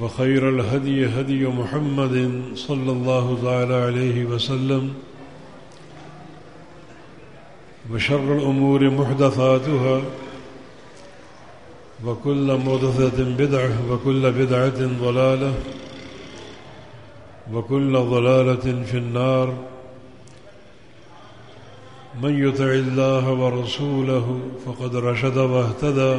وخير الهدي هدي محمد صلى الله تعالى عليه وسلم وشر الأمور محدثاتها وكل محدثة بدعة وكل بدعة ضلالة وكل ضلالة في النار من يطع الله ورسوله فقد رشد واهتدى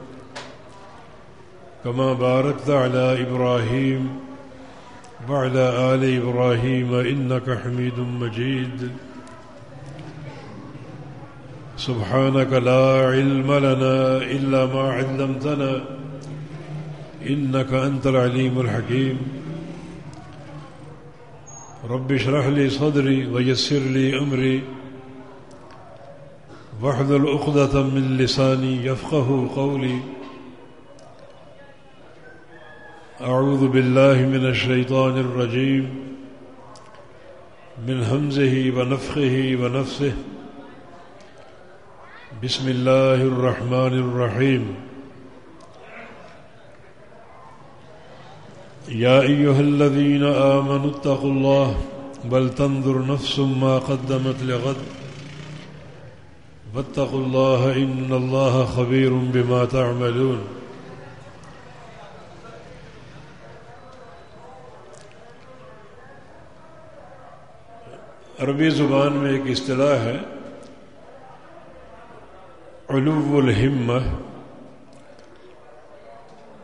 كما باركت على إبراهيم وعلى آل إبراهيم إنك حميد مجيد. سبحانك لا علم لنا إلا ما علمتنا إنك أنت العليم الحكيم. رب اشرح لي صدري ويسر لي أمري واحذل عقدة من لساني يفقه قولي. أعوذ بالله من الشيطان الرجيم. من همزه ونفخه ونفسه. بسم الله الرحمن الرحيم. يا أيها الذين آمنوا اتقوا الله بل تنظر نفس ما قدمت لغد. واتقوا الله إن الله خبير بما تعملون. عربی زبان میں ایک اصطلاح ہے علو الہمہ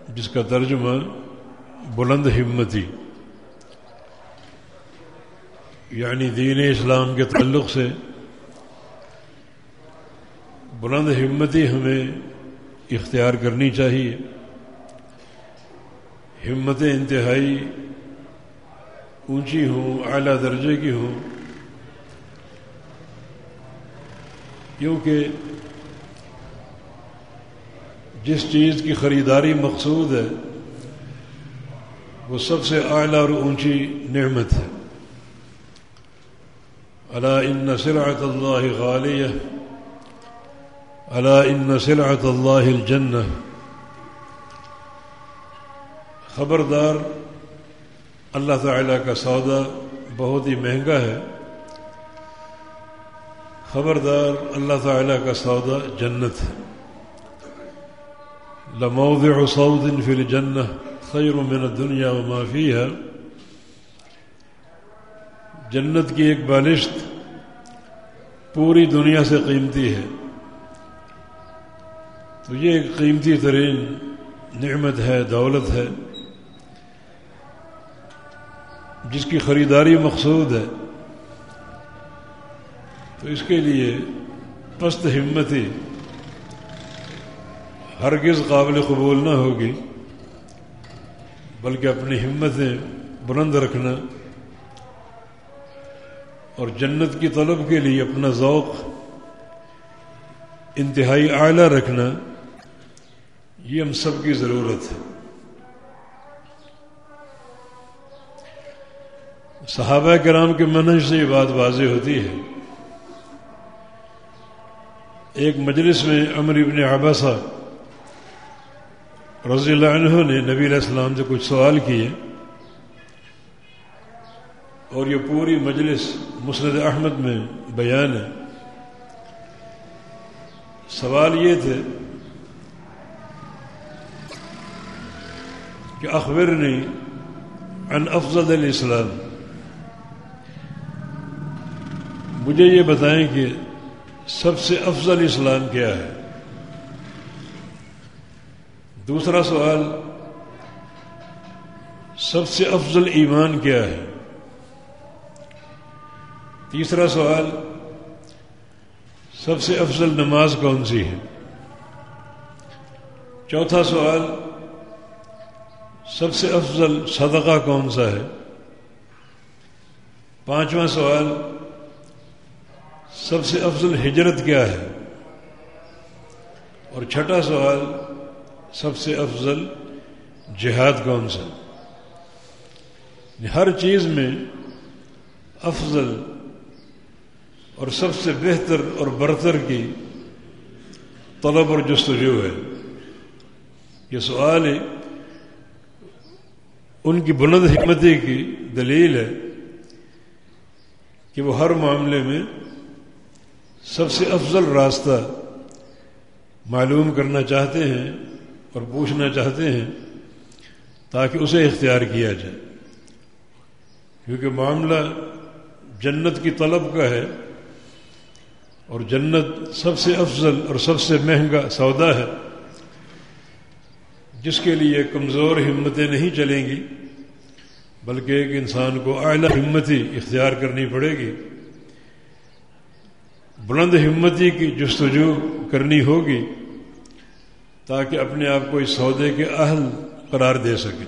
جس کا ترجمہ بلند ہمتی یعنی دین اسلام کے تعلق سے بلند ہمتی ہمیں اختیار کرنی چاہیے۔ ہمتیں انتہائی اونچی ہوں، اعلیٰ درجے کی ہوں۔ کیونکہ جس چیز کی خریداری مقصود ہے، وہ سب سے اعلیٰ اور اونچی نعمت ہے۔ اللہ ان سلعت اللہ غالیہ اللہ ان سلعت اللہ الجنہ۔ خبردار، اللہ تعالیٰ کا سودا بہت ہی مہنگا ہے۔ خبردار اللہ تعالیٰ کا سودا جنت ہے۔ لموضع صوت في الجنة خير من الدنيا وما فيها جنت کی ایک بالشت پوری دنیا سے قیمتی ہے۔ تو یہ ایک قیمتی ترین نعمت ہے، دولت ہے۔ جس کی خریداری مقصود ہے۔ تو اس کے لیے پست ہمتی ہرگز قابل قبول نہ ہوگی، بلکہ اپنی ہمتیں بلند رکھنا اور جنت کی طلب کے لیے اپنا ذوق انتہائی اعلیٰ رکھنا، یہ ہم سب کی ضرورت ہے۔ صحابہ کرام کے منج سے یہ بات واضح ہوتی ہے۔ ایک مجلس میں امر ابن عباسہ رضی اللہ عنہ نے نبی علیہ السلام سے کچھ سوال کیے اور یہ پوری مجلس مسند احمد میں بیان ہے۔ سوال یہ تھے کہ اخبر نے ان افضل الاسلام۔ مجھے یہ بتائیں کہ سب سے افضل اسلام کیا ہے؟ دوسرا سوال، سب سے افضل ایمان کیا ہے؟ تیسرا سوال، سب سے افضل نماز کون سی ہے؟ چوتھا سوال، سب سے افضل صدقہ کون سا ہے؟ پانچواں سوال سب سے افضل ہجرت کیا ہے؟ اور چھٹا سوال، سب سے افضل جہاد کون سا؟ یعنی ہر چیز میں افضل اور سب سے بہتر اور برتر کی طلب اور جستجو ہے۔ یہ سوال ہے، ان کی بلند حکمتی کی دلیل ہے کہ وہ ہر معاملے میں سب سے افضل راستہ معلوم کرنا چاہتے ہیں اور پوچھنا چاہتے ہیں تاکہ اسے اختیار کیا جائے۔ کیونکہ معاملہ جنت کی طلب کا ہے اور جنت سب سے افضل اور سب سے مہنگا سودا ہے۔ جس کے لیے کمزور ہمتیں نہیں چلیں گی، بلکہ ایک انسان کو اعلی ہمتی اختیار کرنی پڑے گی۔ بلند ہمتی کی جستجو کرنی ہوگی تاکہ اپنے آپ کو اس سودے کے اہل قرار دے سکے۔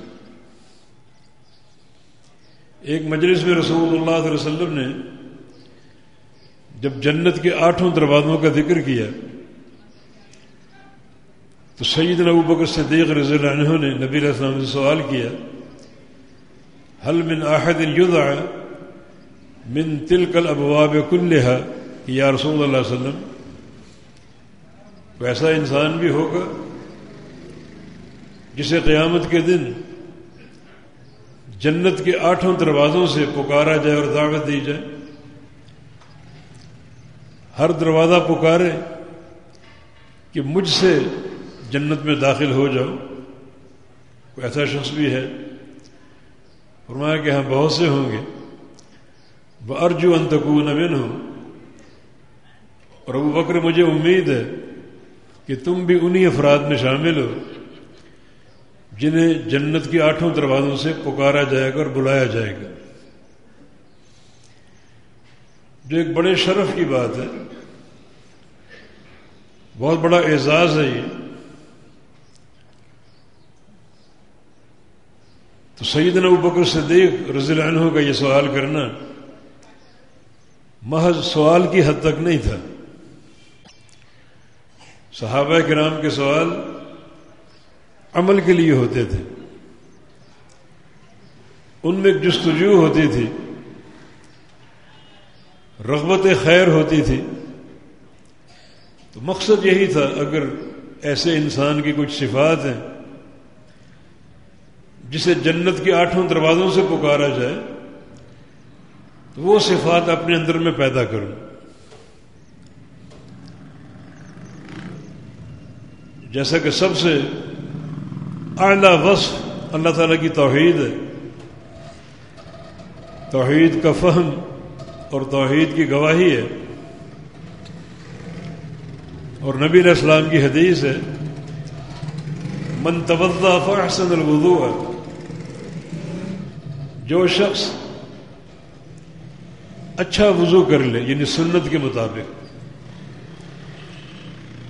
ایک مجلس میں رسول اللہ علیہ وسلم نے جب جنت کے آٹھوں دروازوں کا ذکر کیا، تو سعید ابو بکر صدیق رضی اللہ عنہ نے نبی علیہ السلام سے سوال کیا حل من آحد یدع من تلک الابواب کلہا کہ یا رسول اللہ علیہ وسلم، ویسا انسان بھی ہوگا جسے قیامت کے دن جنت کے آٹھوں دروازوں سے پکارا جائے اور دعوت دی جائے۔ ہر دروازہ پکارے کہ مجھ سے جنت میں داخل ہو جاؤ۔ کوئی ایسا شخص بھی ہے، فرمایا کہ ہاں بہت سے ہوں گے۔ وہ ارجو انتقو نوین ہوں اور ابو بکر، مجھے امید ہے کہ تم بھی انہی افراد میں شامل ہو جنہیں جنت کی آٹھوں دروازوں سے پکارا جائے گا اور بلایا جائے گا۔ جو ایک بڑے شرف کی بات ہے، بہت بڑا اعزاز ہے یہ۔ تو سیدنا ابو بکر صدیق رضی اللہ عنہ کا یہ سوال کرنا محض سوال کی حد تک نہیں تھا۔ صحابہ کرام کے سوال عمل کے لیے ہوتے تھے۔ ان میں ایک جستجو ہوتی تھی۔ رغبت خیر ہوتی تھی۔ تو مقصد یہی تھا، اگر ایسے انسان کی کچھ صفات ہیں جسے جنت کے آٹھوں دروازوں سے پکارا جائے، تو وہ صفات اپنے اندر میں پیدا کروں۔ جیسا کہ سب سے اعلی وصف اللہ تعالیٰ کی توحید ہے۔ توحید کا فہم اور توحید کی گواہی ہے۔ اور نبی علیہ السلام کی حدیث ہے، من توضا فاحسن الوضوء. جو شخص اچھا وضو کر لے یعنی سنت کے مطابق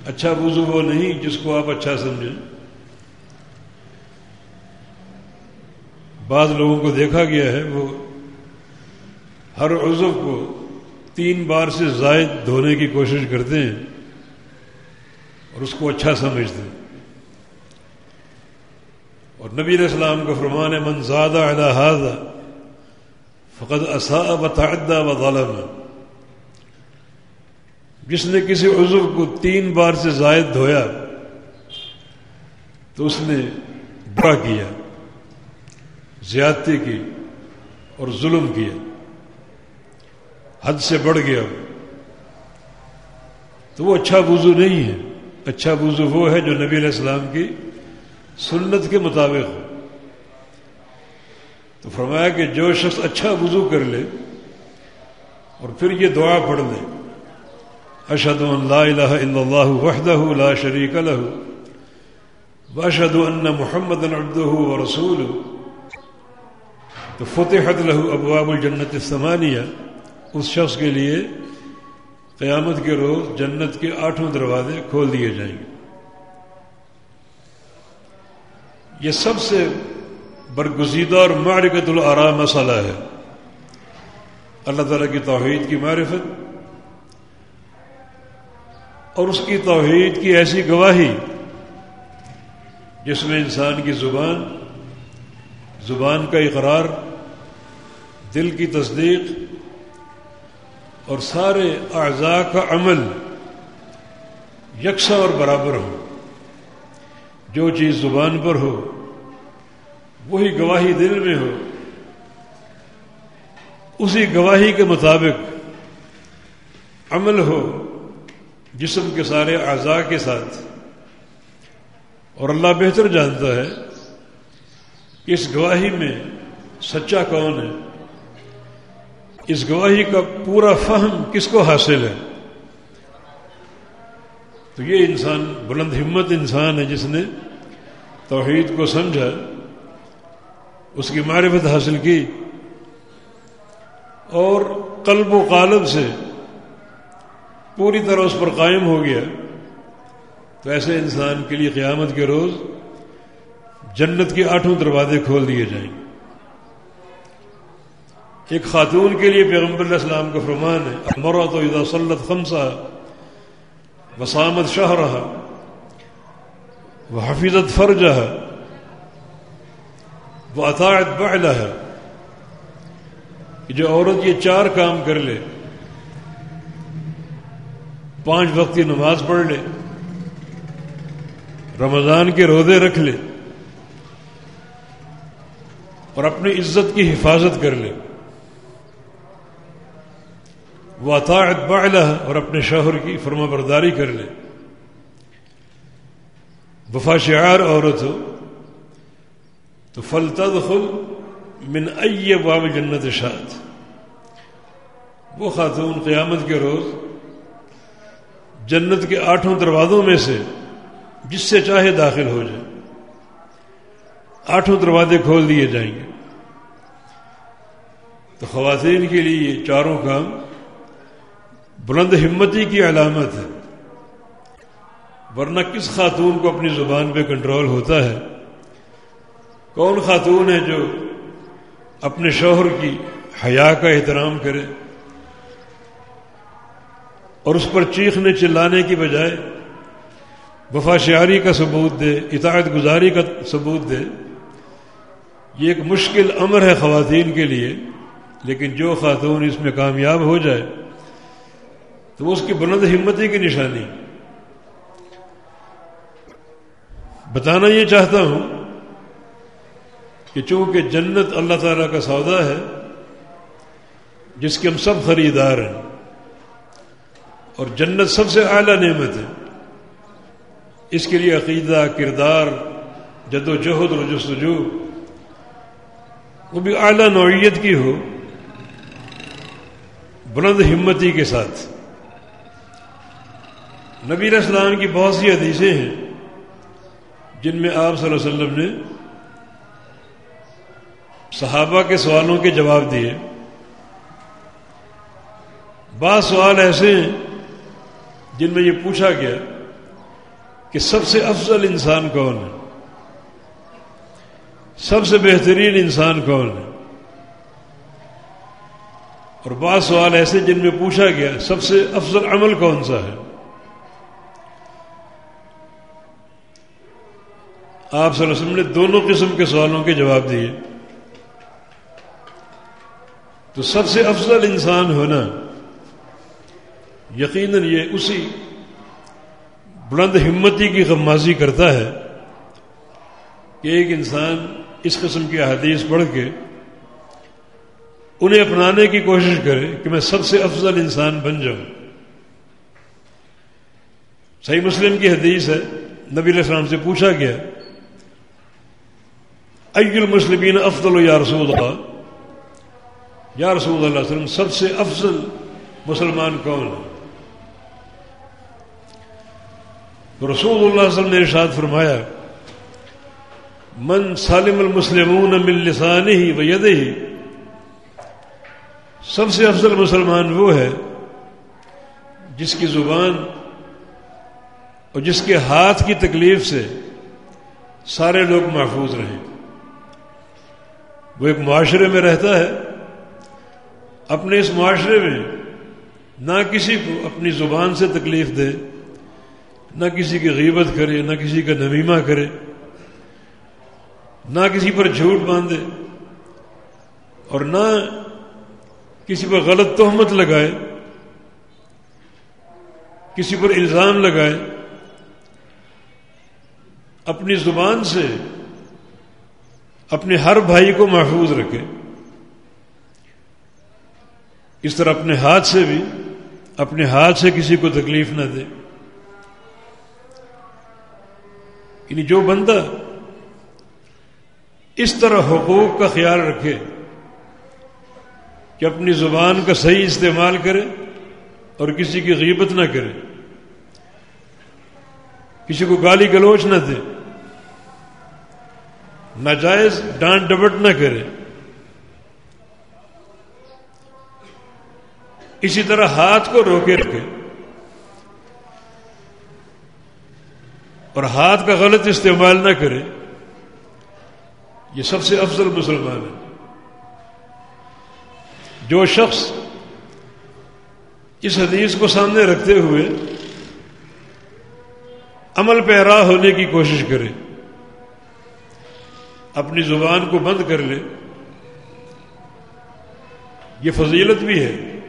اچھا وضو وہ نہیں جس کو آپ اچھا سمجھیں۔ بعض لوگوں کو دیکھا گیا ہے وہ ہر عضو کو تین بار سے زائد دھونے کی کوشش کرتے ہیں اور اس کو اچھا سمجھتے ہیں۔ اور نبی علیہ السلام کو فرمان من زادہ هذا فقط اساء و تعدہ و ظالم جس نے کسی عضو کو تین بار سے زائد دھویا تو اس نے برا کیا، زیادتی کی اور ظلم کیا۔ حد سے بڑھ گیا تو وہ اچھا وضو نہیں ہے۔ اچھا وضو وہ ہے جو نبی علیہ السلام کی سنت کے مطابق ہو۔ تو فرمایا کہ جو شخص اچھا وضو کر لے اور پھر یہ دعا پڑھ لے۔ اشد لا الہ الا اللہ وحدہ لا شریک له واشهد ان محمد عبده ورسوله تو فتحت له ابواب الجنت الثمانیہ اس شخص کے لیے قیامت کے روز جنت کے آٹھوں دروازے کھول دیے جائیں گے۔ یہ سب سے برگزیدہ اور معرکت العرا مسئلہ ہے۔ اللہ تعالیٰ کی توحید کی معرفت اور اس کی توحید کی ایسی گواہی جس میں انسان کی زبان زبان کا اقرار، دل کی تصدیق اور سارے اعضاء کا عمل یکساں اور برابر ہو۔ جو چیز زبان پر ہو، وہی گواہی دل میں ہو۔ اسی گواہی کے مطابق عمل ہو۔ جسم کے سارے اعضاء کے ساتھ۔ اور اللہ بہتر جانتا ہے کہ اس گواہی میں سچا کون ہے۔ اس گواہی کا پورا فہم کس کو حاصل ہے؟ تو یہ انسان، بلند ہمت انسان ہے جس نے توحید کو سمجھا، اس کی معرفت حاصل کی اور قلب و قالب سے پوری طرح اس پر قائم ہو گیا تو ایسے انسان کے لیے قیامت کے روز جنت کے آٹھوں دروازے کھول دیے جائیں۔ گے ایک خاتون کے لیے پیغمبر علیہ السلام کا فرمان ہے مرا تو ادا سلط خمسہ وسامت شاہ رہا وہ حفیظت فرج ہے وہ اطاعت بعل ہے کہ جو عورت یہ چار کام کر لے پانچ وقت کی نماز پڑھ لے، رمضان کے روزے رکھ لے، اور اپنی عزت کی حفاظت کر لے۔ وہ اطاعت بعلہ اور اپنے شوہر کی فرما برداری کر لے۔ وفا شعار عورت ہو، تو فل تدخل من ائی باب جنت شاد وہ خاتون قیامت کے روز جنت کے آٹھوں دروازوں میں سے جس سے چاہے داخل ہو جائے۔ آٹھوں دروازے کھول دیے جائیں گے۔ تو خواتین کے لیے یہ چاروں کام بلند ہمتی کی علامت ہے۔ ورنہ کس خاتون کو اپنی زبان پہ کنٹرول ہوتا ہے؟ کون خاتون ہے جو اپنے شوہر کی حیا کا احترام کرے؟ اور اس پر چیخنے چلانے کی بجائے وفا شعاری کا ثبوت دے، اطاعت گزاری کا ثبوت دے۔ یہ ایک مشکل امر ہے خواتین کے لیے، لیکن جو خاتون اس میں کامیاب ہو جائے، تو وہ اس کی بلند ہمتی کی نشانی۔ بتانا یہ چاہتا ہوں کہ چونکہ جنت اللہ تعالی کا سودا ہے، جس کے ہم سب خریدار ہیں اور جنت سب سے اعلیٰ نعمت ہے۔ اس کے لیے عقیدہ، کردار، جد و جہد اور جستجو وہ بھی اعلیٰ نوعیت کی ہو۔ بلند ہمتی کے ساتھ۔ نبی اسلام کی بہت سی حدیثیں ہیں، جن میں آپ صلی اللہ علیہ وسلم نے صحابہ کے سوالوں کے جواب دیے۔ بعض سوال ایسے ہیں جن میں یہ پوچھا گیا کہ سب سے افضل انسان کون ہے؟ سب سے بہترین انسان کون ہے؟ اور بعض سوال ایسے جن میں پوچھا گیا، سب سے افضل عمل کون سا ہے؟ آپ صلی اللہ علیہ وسلم نے دونوں قسم کے سوالوں کے جواب دیے۔ تو سب سے افضل انسان ہونا یقیناً یہ اسی بلند ہمتی کی غمازی کرتا ہے کہ ایک انسان اس قسم کی حدیث پڑھ کے انہیں اپنانے کی کوشش کرے کہ میں سب سے افضل انسان بن جاؤں۔ صحیح مسلم کی حدیث ہے، نبی علیہ السلام سے پوچھا گیا ای المسلمین افضل یا رسول اللہ؟ یا رسول اللہ علیہ وسلم، سب سے افضل مسلمان کون ہے؟ رسول اللہ علیہ وسلم نے ارشاد فرمایا، من سالم المسلمون من لسانه ہی و ہی سب سے افضل مسلمان وہ ہے جس کی زبان اور جس کے ہاتھ کی تکلیف سے سارے لوگ محفوظ رہیں۔ وہ ایک معاشرے میں رہتا ہے، اپنے اس معاشرے میں نہ کسی کو اپنی زبان سے تکلیف دے نہ کسی کی غیبت کرے، نہ کسی کا نمیمہ کرے، نہ کسی پر جھوٹ باندھے اور نہ کسی پر غلط تہمت لگائے، کسی پر الزام لگائے، اپنی زبان سے اپنے ہر بھائی کو محفوظ رکھے۔ اس طرح اپنے ہاتھ سے بھی، اپنے ہاتھ سے کسی کو تکلیف نہ دے۔ یعنی جو بندہ اس طرح حقوق کا خیال رکھے کہ اپنی زبان کا صحیح استعمال کرے اور کسی کی غیبت نہ کرے، کسی کو گالی گلوچ نہ دے، ناجائز ڈانٹ ڈبٹ نہ کرے۔ اسی طرح ہاتھ کو روکے رکھے۔ اور ہاتھ کا غلط استعمال نہ کرے، یہ سب سے افضل مسلمان ہے۔ جو شخص اس حدیث کو سامنے رکھتے ہوئے عمل پیرا ہونے کی کوشش کرے، اپنی زبان کو بند کر لے، یہ فضیلت بھی ہے۔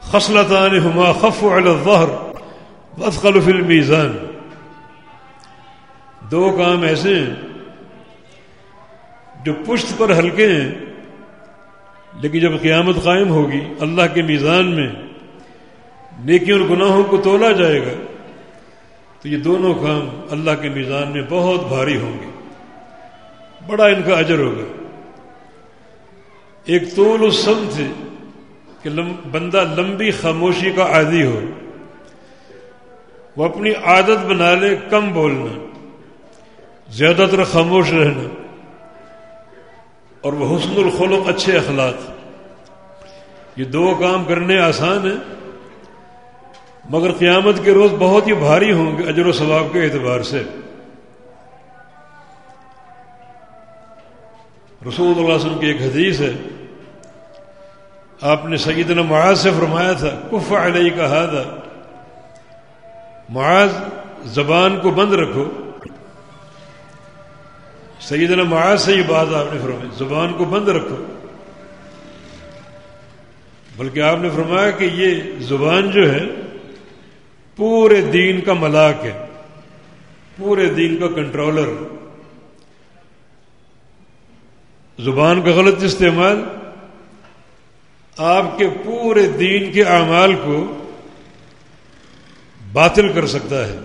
خصلتان ہما خف الظہر وثقل فی المیزان۔ دو کام ایسے ہیں جو پشت پر ہلکے ہیں، لیکن جب قیامت قائم ہوگی، اللہ کے میزان میں نیکی اور گناہوں کو تولا جائے گا، تو یہ دونوں کام اللہ کے میزان میں بہت بھاری ہوں گے۔ بڑا ان کا اجر ہوگا۔ ایک طول سم تھے کہ بندہ لمبی خاموشی کا عادی ہو۔ وہ اپنی عادت بنا لے، کم بولنا۔ زیادہ تر خاموش رہنا اور وہ حسن الخلق اچھے اخلاق یہ دو کام کرنے آسان ہیں، مگر قیامت کے روز بہت ہی بھاری ہوں گے اجر و ثواب کے اعتبار سے۔ رسول اللہ علیہ وسلم کی ایک حدیث ہے، آپ نے سیدنا معاذ سے فرمایا تھا، کف علیہ کہا تھا معاذ زبان کو بند رکھو۔ سیدنا معاذ سے یہ بات آپ نے فرمائی، زبان کو بند رکھو۔ بلکہ آپ نے فرمایا کہ یہ زبان جو ہے، پورے دین کا ملاک ہے، پورے دین کا کنٹرولر۔ زبان کا غلط استعمال، آپ کے پورے دین کے اعمال کو باطل کر سکتا ہے،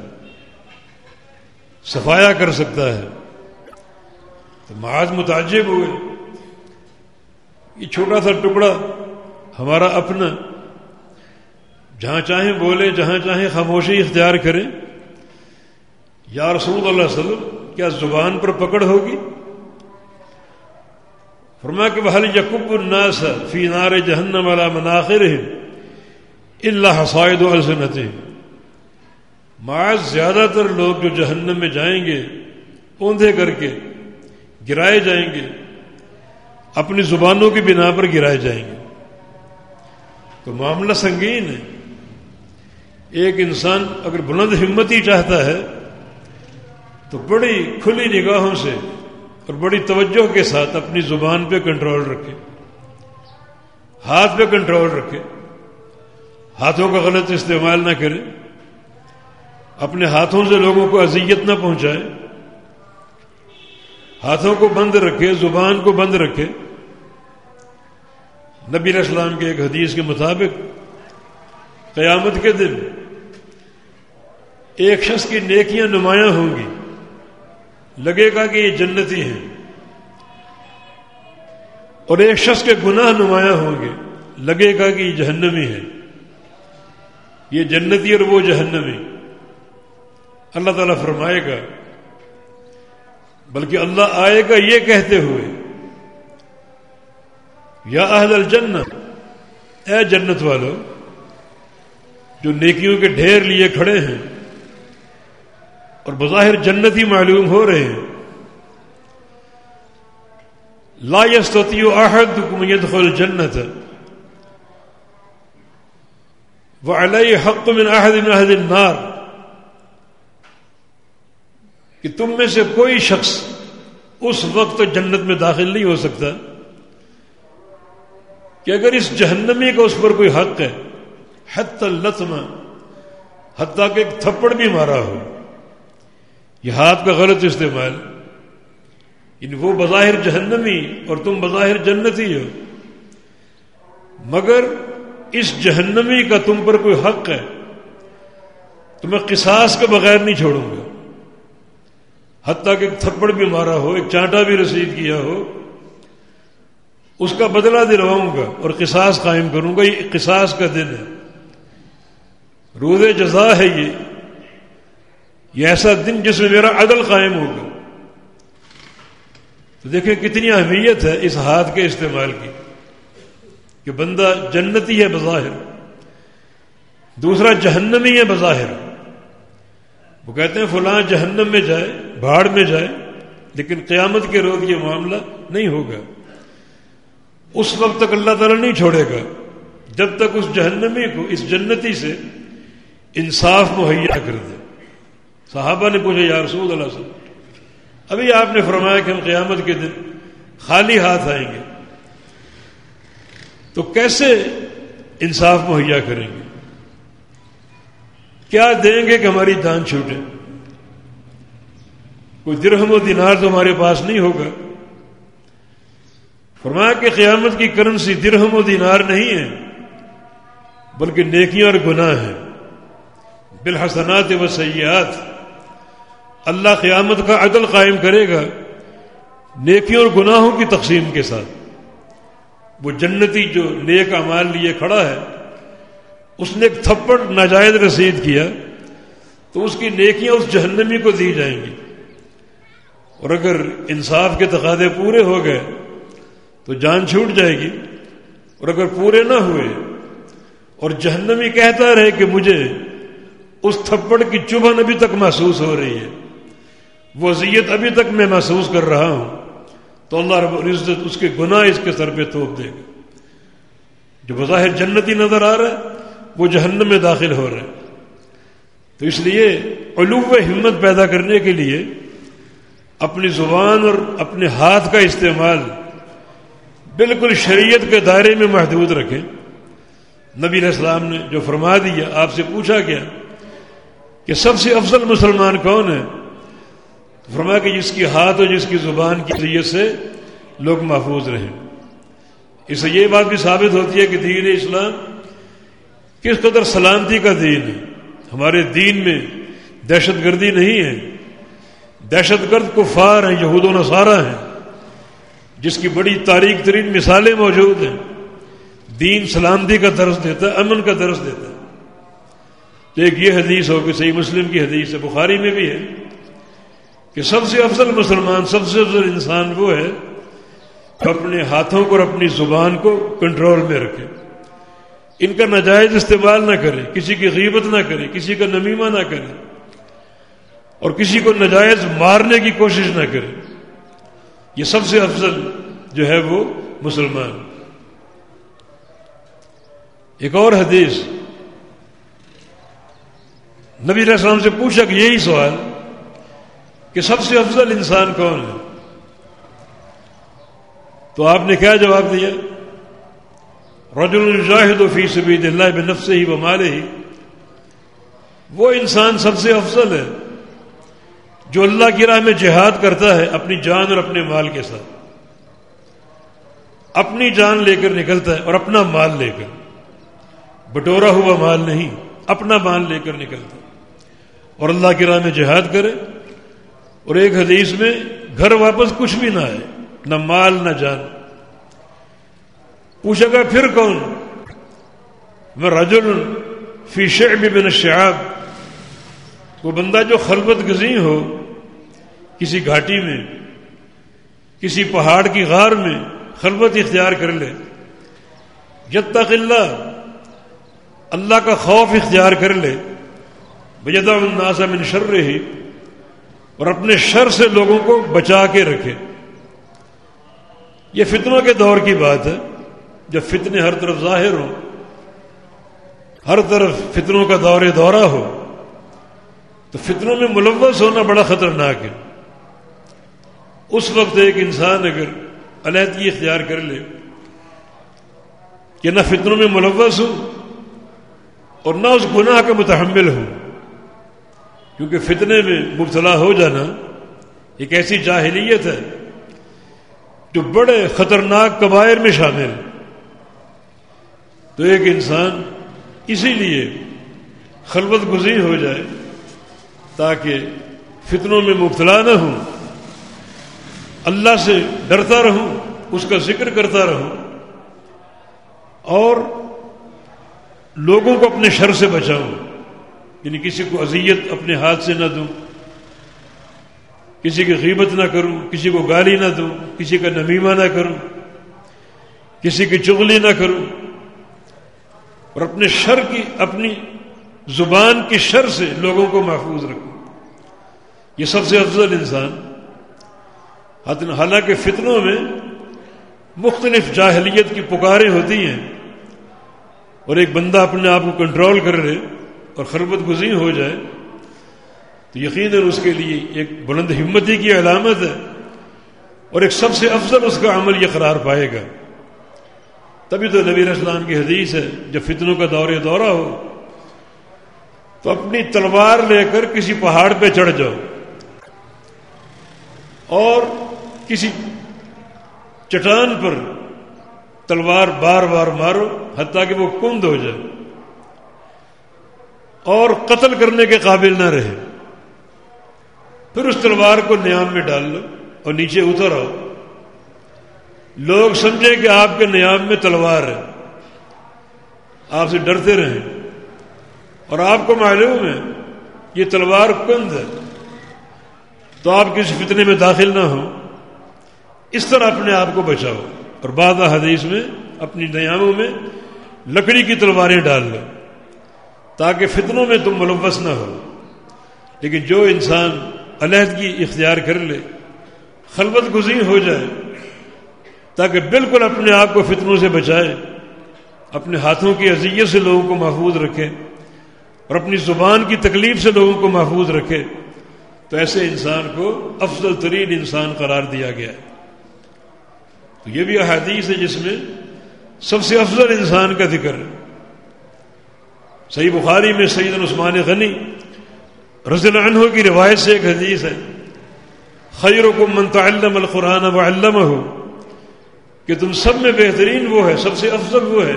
صفایا کر سکتا ہے۔ تو معاذ متعجب ہوئے۔ یہ چھوٹا سا ٹکڑا ہمارا اپنا، جہاں چاہیں بولے جہاں چاہیں خاموشی اختیار کریں۔ یا رسول اللہ علیہ وسلم، کیا زبان پر پکڑ ہوگی؟ فرما کہ بحل یقب الناس فی نار جہنم والا مناخر اللہ حسائد السنت معاذ زیادہ تر لوگ جو جہنم میں جائیں گے، اوندھے کر کے گرائے جائیں گے، اپنی زبانوں کی بنا پر گرائے جائیں گے۔ تو معاملہ سنگین ہے۔ ایک انسان اگر بلند ہمتی چاہتا ہے، تو بڑی کھلی نگاہوں سے اور بڑی توجہ کے ساتھ اپنی زبان پہ کنٹرول رکھے۔ ہاتھ پہ کنٹرول رکھے۔ ہاتھوں کا غلط استعمال نہ کرے۔ اپنے ہاتھوں سے لوگوں کو اذیت نہ پہنچائے۔ ہاتھوں کو بند رکھے، زبان کو بند رکھے۔ نبی السلام کے ایک حدیث کے مطابق قیامت کے دن ایک شخص کی نیکیاں نمایاں ہوں گی۔ لگے گا کہ یہ جنتی ہیں۔ اور ایک شخص کے گناہ نمایاں ہوں گے۔ لگے گا کہ یہ جہنمی ہے یہ جنتی اور وہ جہنمی۔ اللہ تعالیٰ فرمائے گا بلکہ اللہ آئے گا یہ کہتے ہوئے، یا اہل الجنت، اے جنت والو، جو نیکیوں کے ڈھیر لیے کھڑے ہیں اور بظاہر جنتی معلوم ہو رہے ہیں، لا يستطيع احدكم يدخل الجنه وعليه حق من احد من اهل النار۔ کہ تم میں سے کوئی شخص اس وقت جنت میں داخل نہیں ہو سکتا کہ اگر اس جہنمی کا اس پر کوئی حق ہے حت التما حتیٰ کہ ایک تھپڑ بھی مارا ہو۔ یہ ہاتھ کا غلط استعمال۔ یعنی وہ بظاہر جہنمی اور تم بظاہر جنتی ہو۔ مگر اس جہنمی کا تم پر کوئی حق ہے، تو میں قصاص کے بغیر نہیں چھوڑوں گا۔ حتیٰ کہ ایک تھپڑ بھی مارا ہو، ایک چانٹا بھی رسید کیا ہو، اس کا بدلہ دلواؤں گا اور قصاص قائم کروں گا، یہ قصاص کا دن ہے۔ روز جزا ہے یہ یہ ایسا دن جس میں میرا عدل قائم ہوگا۔ تو دیکھیں کتنی اہمیت ہے اس ہاتھ کے استعمال کی، کہ بندہ جنتی ہے بظاہر، دوسرا جہنمی ہے بظاہر۔ وہ کہتے ہیں فلاں جہنم میں جائے بھاڑ میں جائے، لیکن قیامت کے روز یہ معاملہ نہیں ہوگا۔ اس وقت تک اللہ تعالیٰ نہیں چھوڑے گا۔ جب تک اس جہنمی کو، اس جنتی سے انصاف مہیا کر دے۔ صحابہ نے پوچھا، یا رسول اللہ سے ابھی آپ نے فرمایا کہ ہم قیامت کے دن خالی ہاتھ آئیں گے۔ تو کیسے انصاف مہیا کریں گے؟ کیا دیں گے کہ ہماری جان چھوٹے کوئی درہم و دینار تو ہمارے پاس نہیں ہوگا۔ فرمایا کہ قیامت کی کرنسی درہم و دینار نہیں ہے، بلکہ نیکیاں اور گناہ ہیں۔ بالحسنات و سیاحت اللہ قیامت کا عدل قائم کرے گا نیکیوں اور گناہوں کی تقسیم کے ساتھ۔ وہ جنتی جو نیک امال لیے کھڑا ہے، اس نے ایک تھپڑ ناجائز رسید کیا تو اس کی نیکیاں اس جہنمی کو دی جائیں گی۔ اور اگر انصاف کے تقاضے پورے ہو گئے تو جان چھوٹ جائے گی اور اگر پورے نہ ہوئے اور جہنمی کہتا رہے کہ مجھے اس تھپڑ کی چبھن ابھی تک محسوس ہو رہی ہے، وہ اذیت ابھی تک میں محسوس کر رہا ہوں، تو اللہ رب العزت اس کے گناہ اس کے سر پہ توپ دے گا۔ جو بظاہر جنتی نظر آ رہا ہے، وہ جہنم میں داخل ہو رہے تو اس لیے علو ہمت پیدا کرنے کے لیے اپنی زبان اور اپنے ہاتھ کا استعمال بالکل شریعت کے دائرے میں محدود رکھیں۔ نبی علیہ السلام نے جو فرما دیا، آپ سے پوچھا گیا کہ سب سے افضل مسلمان کون ہے فرما کہ جس کی ہاتھ اور جس کی زبان کی ذریعے سے لوگ محفوظ رہیں۔ اس سے یہ بات بھی ثابت ہوتی ہے کہ دین اسلام کس قدر سلامتی کا دین ہے۔ ہمارے دین میں دہشت گردی نہیں ہے۔ دہشت گرد کفار ہیں، یہود و نصارہ ہیں۔ جس کی بڑی تاریخ ترین مثالیں موجود ہیں۔ دین سلامتی کا درس دیتا ہے، امن کا درس دیتا ہے۔ تو ایک یہ حدیث ہو کہ صحیح مسلم کی حدیث ہے، بخاری میں بھی ہے کہ سب سے افضل مسلمان، سب سے افضل انسان وہ ہے جو اپنے ہاتھوں کو اور اپنی زبان کو کنٹرول میں رکھے۔ ان کا ناجائز استعمال نہ کرے، کسی کی غیبت نہ کرے، کسی کا نمیمہ نہ کرے۔ اور کسی کو ناجائز مارنے کی کوشش نہ کرے۔ یہ سب سے افضل جو ہے وہ مسلمان۔ ایک اور حدیث۔ نبی علیہ السلام سے پوچھا کہ یہی سوال کہ سب سے افضل انسان کون ہے؟ تو آپ نے کیا جواب دیا؟ رجل الجاہد فی سبید اللہ بنفس سے ہی بمالے ہی وہ انسان سب سے افضل ہے۔ جو اللہ کی راہ میں جہاد کرتا ہے، اپنی جان اور اپنے مال کے ساتھ۔ اپنی جان لے کر نکلتا ہے اور اپنا مال لے کر۔ بٹورا ہوا مال نہیں، اپنا مال لے کر نکلتا ہے۔ اور اللہ کی راہ میں جہاد کرے اور ایک حدیث میں گھر واپس کچھ بھی نہ آئے، نہ مال، نہ جان۔ پوچھا گا پھر کون؟ میں رجل فی شعب بن الشعاب وہ بندہ جو خلبت گزی ہو کسی گھاٹی میں، کسی پہاڑ کی غار میں خلبت اختیار کر لے۔ جب تک اللہ اللہ کا خوف اختیار کر لے۔ بجدا الناس من شر ہی اور اپنے شر سے لوگوں کو بچا کے رکھے۔ یہ فتنوں کے دور کی بات ہے۔ جب فتنے ہر طرف ظاہر ہوں، ہر طرف فتنوں کا دور دورہ ہو، تو فتنوں میں ملوث ہونا بڑا خطرناک ہے۔ اس وقت ایک انسان اگر علیحدگی اختیار کر لے کہ نہ فتنوں میں ملوث ہوں اور نہ اس گناہ کا متحمل ہوں، کیونکہ فتنے میں مبتلا ہو جانا ایک ایسی جاہلیت ہے جو بڑے خطرناک قبائر میں شامل تو ایک انسان اسی لیے خلوت گزی ہو جائے تاکہ فتنوں میں مبتلا نہ ہوں۔ اللہ سے ڈرتا رہوں، اس کا ذکر کرتا رہوں اور لوگوں کو اپنے شر سے بچاؤں یعنی کسی کو اذیت اپنے ہاتھ سے نہ دوں، کسی کی غیبت نہ کروں، کسی کو گالی نہ دوں، کسی کا نمیمہ نہ کروں، کسی کی چغلی نہ کروں اور اپنے شر کی، اپنی زبان کی شر سے لوگوں کو محفوظ رکھوں۔ یہ سب سے افضل انسان حالانکہ فتنوں میں مختلف جاہلیت کی پکاریں ہوتی ہیں اور ایک بندہ اپنے آپ کو کنٹرول کر رہے اور خربت گزین ہو جائے، تو یقیناً اس کے لیے ایک بلند ہمتی کی علامت ہے اور ایک سب سے افضل اس کا عمل یہ قرار پائے گا۔ تبھی تو نبی اسلام کی حدیث ہے، جب فتنوں کا دور دورہ ہو، تو اپنی تلوار لے کر کسی پہاڑ پہ چڑھ جاؤ۔ اور کسی چٹان پر تلوار بار بار مارو، حتیٰ کہ وہ کند ہو جائے۔ اور قتل کرنے کے قابل نہ رہے۔ پھر اس تلوار کو نیام میں ڈال لو اور نیچے اتر آؤ۔ لوگ سمجھیں کہ آپ کے نیام میں تلوار ہے۔ آپ سے ڈرتے رہیں۔ اور آپ کو معلوم ہے، یہ تلوار کند ہے۔ تو آپ کسی فتنے میں داخل نہ ہوں۔ اس طرح اپنے آپ کو بچاؤ اور بعض حدیث میں اپنی نیاموں میں لکڑی کی تلواریں ڈال لو تاکہ فتنوں میں تم ملوث نہ ہو۔ لیکن جو انسان علیحدگی اختیار کر لے، خلوت گزین ہو جائے، تاکہ بالکل اپنے آپ کو فتنوں سے بچائے، اپنے ہاتھوں کی اذیت سے لوگوں کو محفوظ رکھے اور اپنی زبان کی تکلیف سے لوگوں کو محفوظ رکھے، تو ایسے انسان کو افضل ترین انسان قرار دیا گیا۔ ہے تو یہ بھی احادیث ہے جس میں سب سے افضل انسان کا ذکر ہے۔ صحیح بخاری میں سید عثمان غنی رضی اللہ عنہ کی روایت سے ایک حدیث ہے۔ خیر و من تعلم القرآن و علم ہو کہ تم سب میں بہترین وہ ہے، سب سے افضل وہ ہے،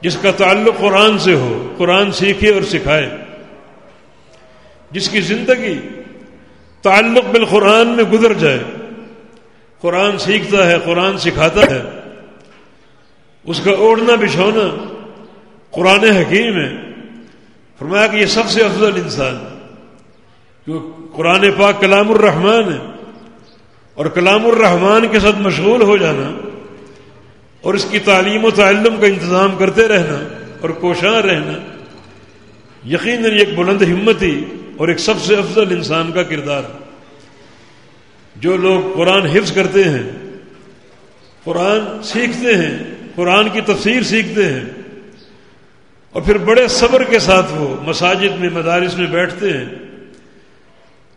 جس کا تعلق قرآن سے ہو، قرآن سیکھے اور سکھائے۔ جس کی زندگی تعلق بالقرآن میں گزر جائے۔ قرآن سیکھتا ہے، قرآن سکھاتا ہے۔ اس کا اوڑھنا بچھونا قرآن حکیم ہے۔ فرمایا کہ یہ سب سے افضل انسان کیونکہ قرآن پاک کلام الرحمان ہے۔ اور کلام الرحمان کے ساتھ مشغول ہو جانا اور اس کی تعلیم و تعلم کا انتظام کرتے رہنا اور کوشاں رہنا، یقیناً ایک بلند ہمتی اور ایک سب سے افضل انسان کا کردار ہے۔ جو لوگ قرآن حفظ کرتے ہیں، قرآن سیکھتے ہیں، قرآن کی تفسیر سیکھتے ہیں، اور پھر بڑے صبر کے ساتھ وہ مساجد میں، مدارس میں بیٹھتے ہیں،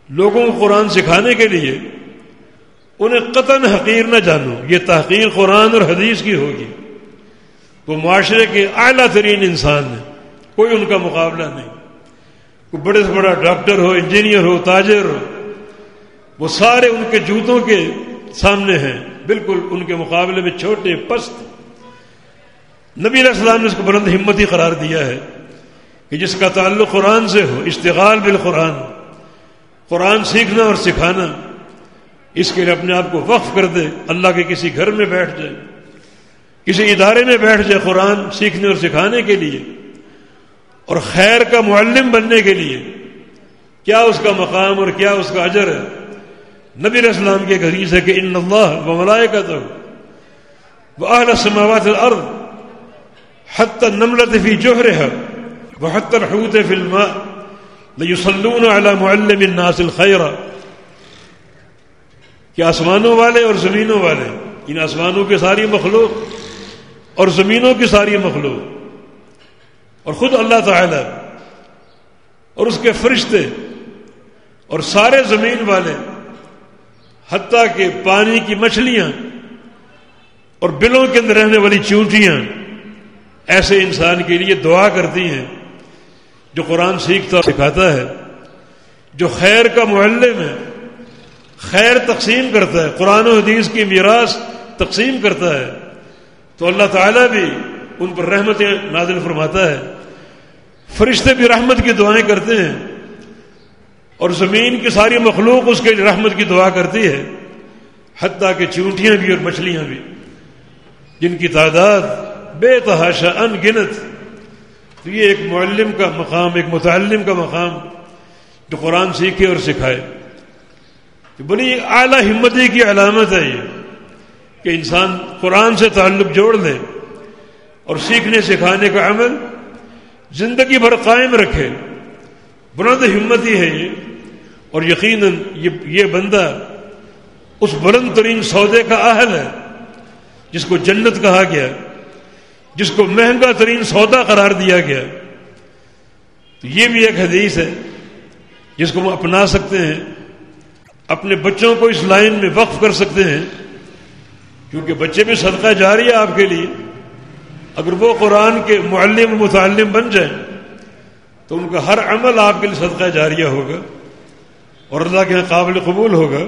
لوگوں کو قرآن سکھانے کے لیے، انہیں قطن حقیر نہ جانو، یہ تحقیر قرآن اور حدیث کی ہوگی۔ وہ معاشرے کے اعلیٰ ترین انسان ہیں، کوئی ان کا مقابلہ نہیں۔ کوئی بڑے سے بڑا ڈاکٹر ہو، انجینئر ہو، تاجر ہو وہ سارے ان کے جوتوں کے سامنے ہیں۔ بالکل ان کے مقابلے میں چھوٹے پست۔ نبی علیہ السلام نے اس کو بلند ہمتی قرار دیا ہے کہ جس کا تعلق قرآن سے ہو، اشتغال بالقرآن۔ قرآن سیکھنا اور سکھانا۔ اس کے لیے اپنے آپ کو وقف کر دے۔ اللہ کے کسی گھر میں بیٹھ جائے۔ کسی ادارے میں بیٹھ جائے قرآن سیکھنے اور سکھانے کے لیے۔ اور خیر کا معلم بننے کے لیے۔ کیا اس کا مقام اور کیا اس کا اجر ہے؟ نبی السلام کے حدیث ہے کہ ان اللہ و ملائے کا تو وہ اہل سماوات الارض حتی النملت فی جوہرها وحتی الحوت فی الماء لیسلون علی معلم الناس الخیر کہ آسمانوں والے اور زمینوں والے، ان آسمانوں کی ساری مخلوق اور زمینوں کی ساری مخلوق، اور خود اللہ تعالی اور اس کے فرشتے اور سارے زمین والے حتیٰ کہ پانی کی مچھلیاں اور بلوں کے اندر رہنے والی چونٹیاں ایسے انسان کے لیے دعا کرتی ہیں جو قرآن سیکھتا اور سکھاتا ہے، جو خیر کا معلم ہے، خیر تقسیم کرتا ہے، قرآن و حدیث کی میراث تقسیم کرتا ہے۔ تو اللہ تعالیٰ بھی ان پر رحمت نازل فرماتا ہے۔ فرشتے بھی رحمت کی دعائیں کرتے ہیں۔ اور زمین کی ساری مخلوق اس کے رحمت کی دعا کرتی ہے، حتیٰ کہ چونٹیاں بھی اور مچھلیاں بھی، جن کی تعداد بے تحاشا ان گنت۔ تو یہ ایک معلم کا مقام، ایک متعلم کا مقام جو قرآن سیکھے اور سکھائے۔ بڑی اعلیٰ ہمتی کی علامت ہے یہ کہ انسان قرآن سے تعلق جوڑ لے اور سیکھنے، سکھانے کا عمل زندگی بھر قائم رکھے۔ بلند ہمتی ہے یہ۔ اور یقیناً یہ بندہ اس بلند ترین سودے کا اہل ہے، جس کو جنت کہا گیا، جس کو مہنگا ترین سودا قرار دیا گیا۔ تو یہ بھی ایک حدیث ہے، جس کو ہم اپنا سکتے ہیں، اپنے بچوں کو اس لائن میں وقف کر سکتے ہیں۔ کیونکہ بچے بھی صدقہ جاری ہے آپ کے لیے، اگر وہ قرآن کے معلم، متعلم بن جائیں، تو ان کا ہر عمل آپ کے لیے صدقہ جاریہ ہوگا۔ اور اللہ کے قابل قبول ہوگا،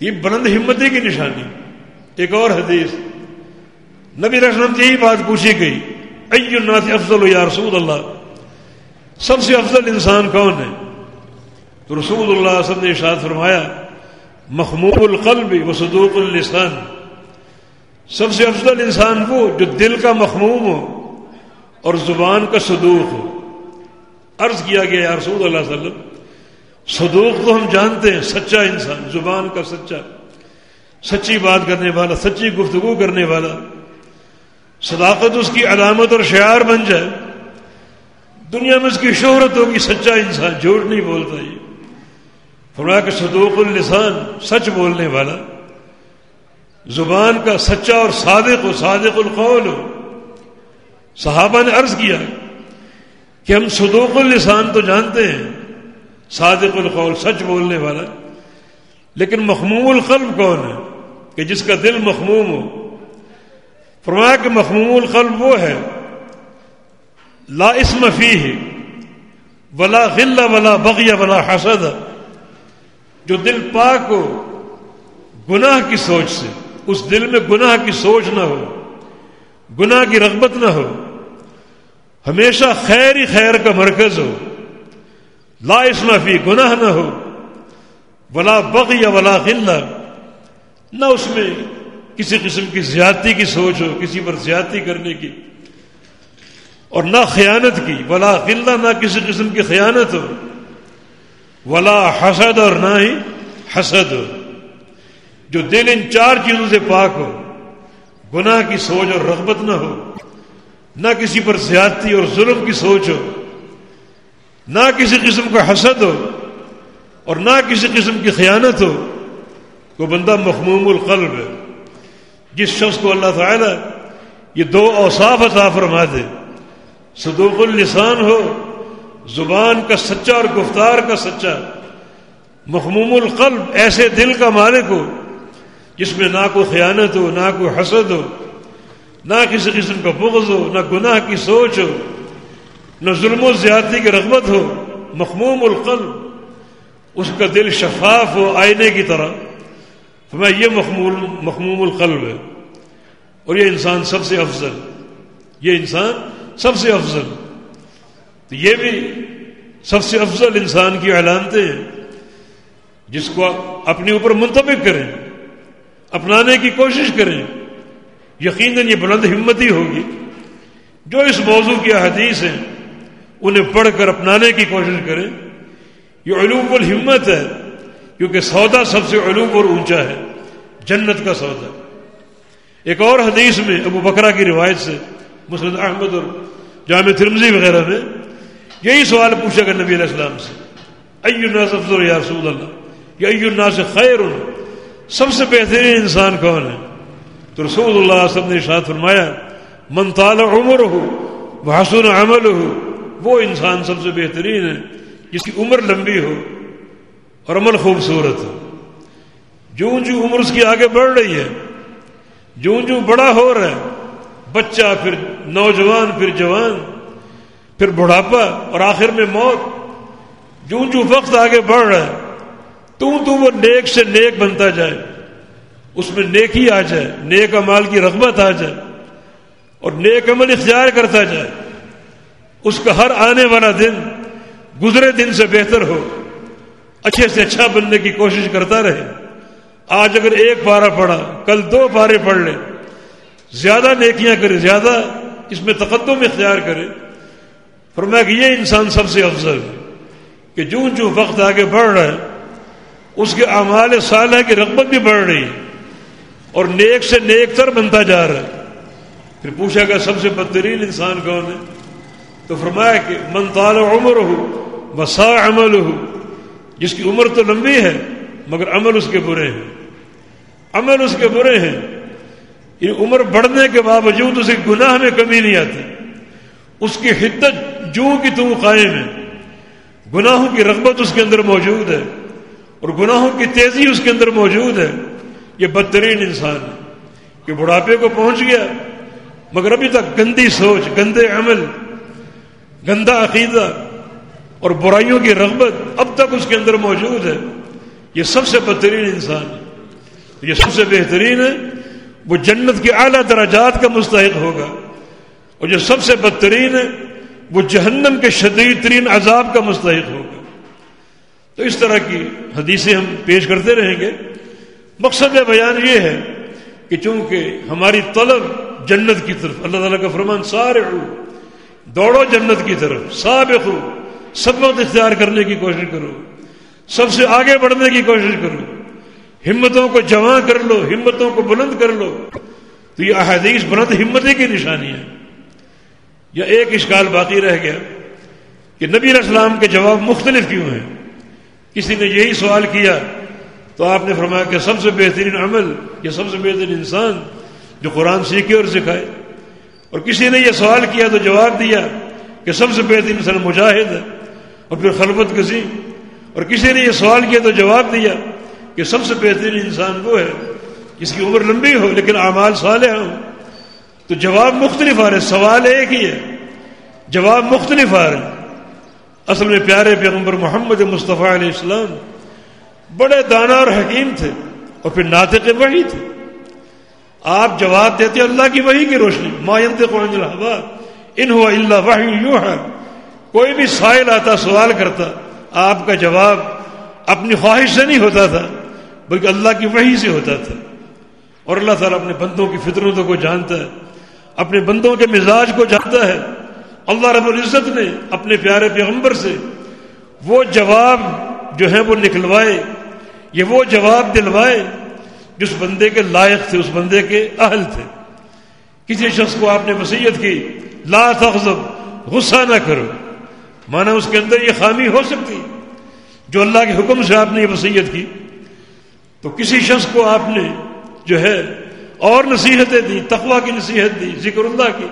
یہ بلند ہمتی کی نشانی۔ ایک اور حدیث، نبی رسلم سے یہی بات پوچھی گئی الناس افضل یا رسول اللہ؟ سب سے افضل انسان کون ہے؟ تو رسول اللہ وسلم نے ارشاد فرمایا مخموم القلب و صدوق اللسان. سب سے افضل انسان وہ جو دل کا مخموم ہو اور زبان کا صدوق ہو۔ عرض کیا گیا، یا رسول اللہ علیہ وسلم صدوق تو ہم جانتے ہیں، سچا انسان، زبان کا سچا، سچی بات کرنے والا، سچی گفتگو کرنے والا۔ صداقت اس کی علامت اور شعار بن جائے۔ دنیا میں اس کی شہرت ہوگی، سچا انسان جھوٹ نہیں بولتا یہ۔ فرمایا کہ صدوق اللسان، سچ بولنے والا۔ زبان کا سچا اور صادق ہو صادق القول۔ ہو صحابہ نے عرض کیا کہ ہم صدوق اللسان تو جانتے ہیں صادق القول، سچ بولنے والا۔ لیکن مخموم القلب کون ہے؟ کہ جس کا دل مخموم ہو۔ فرمایا کہ مخموم القلب وہ ہے، لا اسم فی ولا غلہ ولا بغیہ ولا حسد، جو دل پاک ہو، گناہ کی سوچ سے۔ اس دل میں گناہ کی سوچ نہ ہو، گناہ کی رغبت نہ ہو۔ ہمیشہ خیر ہی خیر کا مرکز ہو۔ لا اسما فی گناہ نہ ہو، ولا بغ یا ولا غلہ نہ اس میں کسی قسم کی زیادتی کی سوچ ہو، کسی پر زیادتی کرنے کی، اور نہ خیانت کی، ولا قلعہ نہ کسی قسم کی خیانت ہو۔ ولا حسد اور نہ ہی حسد ہو۔ جو دل ان چار چیزوں سے پاک ہو، گناہ کی سوچ اور رغبت نہ ہو، نہ کسی پر زیادتی اور ظلم کی سوچ ہو۔ نہ کسی قسم کا حسد ہو اور نہ کسی قسم کی خیانت ہو وہ بندہ مخموم القلب ہے۔ جس شخص کو اللہ تعالی یہ دو اوصاف عطا فرما دے، صدوق اللسان ہو، زبان کا سچا اور گفتار کا سچا۔ مخموم القلب ایسے دل کا مالک ہو جس میں نہ کوئی خیانت ہو، نہ کوئی حسد ہو، نہ کسی قسم کا بغض ہو، نہ گناہ کی سوچ ہو۔ نہ ظلم و زیادتی کی رغبت ہو، مخموم القلب، اس کا دل شفاف ہو آئینے کی طرح، تو میں یہ مخمول، مخموم القلب ہے۔ اور یہ انسان سب سے افضل، یہ انسان سب سے افضل۔ تو یہ بھی سب سے افضل انسان کی علامتیں ہیں، جس کو اپنے اوپر منتبک کریں، اپنانے کی کوشش کریں۔ یقیناً یہ بلند ہمتی ہوگی۔ جو اس موضوع کی حدیث ہیں انہیں پڑھ کر اپنانے کی کوشش کریں۔ یہ علوم الہمت ہے، کیونکہ سودا سب سے علوم اور اونچا ہے، جنت کا سودا۔ ایک اور حدیث میں ابو بکرا کی روایت سے مسلم احمد اور جامع ترمزی وغیرہ میں یہی سوال پوچھا گا نبی علیہ السلام سے۔ الناس افضل یا رسول اللہ؟ یا الناس خیر؟ سب سے بہترین انسان کون ہے؟ تو رسول اللہ علیہ وسلم نے شاد فرمایا، من طال عمر ہو وہ حسن عمل ہو وہ انسان سب سے بہترین ہے، جس کی عمر لمبی ہو اور عمل خوبصورت ہو۔ جو جو عمر اس کی آگے بڑھ رہی ہے جو جو بڑا ہو رہا ہے، بچہ پھر نوجوان، پھر جوان، پھر بڑھاپا اور آخر میں موت۔ جو جو وقت آگے بڑھ رہا ہے، تو تو وہ نیک سے نیک بنتا جائے، اس میں نیکی آ جائے، نیک امال کی رغبت آ جائے اور نیک عمل اختیار کرتا جائے۔ اس کا ہر آنے والا دن گزرے دن سے بہتر ہو۔ اچھے سے اچھا بننے کی کوشش کرتا رہے۔ آج اگر ایک پارا پڑا کل دو پارے پڑھ لے۔ زیادہ نیکیاں کرے، زیادہ اس میں تقدم اختیار کرے۔ فرمایا کہ یہ انسان سب سے افضل ہے کہ جو جو وقت آگے بڑھ رہا ہے، اس کے اعمال صالح کی رغبت بھی بڑھ رہی ہے۔ اور نیک سے نیک تر بنتا جا رہا ہے۔ پھر پوچھا گیا، سب سے بدترین انسان کون ہے؟ تو فرمایا کہ من طال عمر ہو بسا عمل ہو جس کی عمر تو لمبی ہے، مگر عمل اس کے برے ہیں۔ عمل اس کے برے ہیں۔ یہ عمر بڑھنے کے باوجود اسے گناہ میں کمی نہیں آتی۔ اس کی حدت جو کی تو قائم ہے۔ گناہوں کی رغبت اس کے اندر موجود ہے، اور گناہوں کی تیزی اس کے اندر موجود ہے۔ یہ بدترین انسان ہے کہ بڑھاپے کو پہنچ گیا، مگر ابھی تک گندی سوچ، گندے عمل گندا عقیدہ اور برائیوں کی رغبت اب تک اس کے اندر موجود ہے۔ یہ سب سے بدترین انسان ہے۔ یہ سب سے بہترین ہے۔ وہ جنت کے اعلیٰ درجات کا مستحق ہوگا۔ اور جو سب سے بدترین ہے۔ وہ جہنم کے شدید ترین عذاب کا مستحق ہوگا۔ تو اس طرح کی حدیثیں ہم پیش کرتے رہیں گے۔ مقصد بیان یہ ہے کہ چونکہ ہماری طلب جنت کی طرف، اللہ تعالیٰ کا فرمان سارے دوڑو جنت کی طرف سابق ہو سب وقت اختیار کرنے کی کوشش کرو، سب سے آگے بڑھنے کی کوشش کرو۔ ہمتوں کو جمع کر لو، ہمتوں کو بلند کر لو۔ تو یہ احادیث بلند ہمتی کی نشانی ہے یا ایک اشکال باقی رہ گیا کہ نبی علیہ السلام کے جواب مختلف کیوں ہیں؟ کسی نے یہی سوال کیا تو آپ نے فرمایا کہ سب سے بہترین عمل یا سب سے بہترین انسان جو قرآن سیکھے اور سکھائے اور کسی نے یہ سوال کیا تو جواب دیا کہ سب سے بہترین انسان مجاہد ہے اور پھر خلبت کسی اور کسی نے یہ سوال کیا تو جواب دیا کہ سب سے بہترین انسان وہ ہے جس کی عمر لمبی ہو لیکن اعمال صالح ہوں۔ تو جواب مختلف آ رہے سوال ایک ہی ہے۔ جواب مختلف آ رہے اصل میں پیارے پیغمبر محمد مصطفیٰ علیہ السلام بڑے دانا اور حکیم تھے اور پھر ناطق وہی تھے۔ آپ جواب دیتے اللہ کی وہی کی روشنی۔ ماینت ان ہوا اللہ وحی یوں ہے کوئی بھی سائل آتا سوال کرتا، آپ کا جواب اپنی خواہش سے نہیں ہوتا تھا، بلکہ اللہ کی وحی سے ہوتا تھا۔ اور اللہ تعالیٰ اپنے بندوں کی فطرتوں کو جانتا ہے، اپنے بندوں کے مزاج کو جانتا ہے۔ اللہ رب العزت نے اپنے پیارے پیغمبر سے وہ جواب جو ہے وہ نکلوائے، یہ وہ جواب دلوائے جس بندے کے لائق تھے، اس بندے کے اہل تھے۔ کسی شخص کو آپ نے وسیعت کی، لا تغضب، غصہ نہ کرو۔ مانا اس کے اندر یہ خامی ہو سکتی۔ جو اللہ کے حکم سے آپ نے یہ وسیعت کی۔ تو کسی شخص کو آپ نے جو ہے اور نصیحتیں دی تقوا کی نصیحت دی، ذکر اللہ کی۔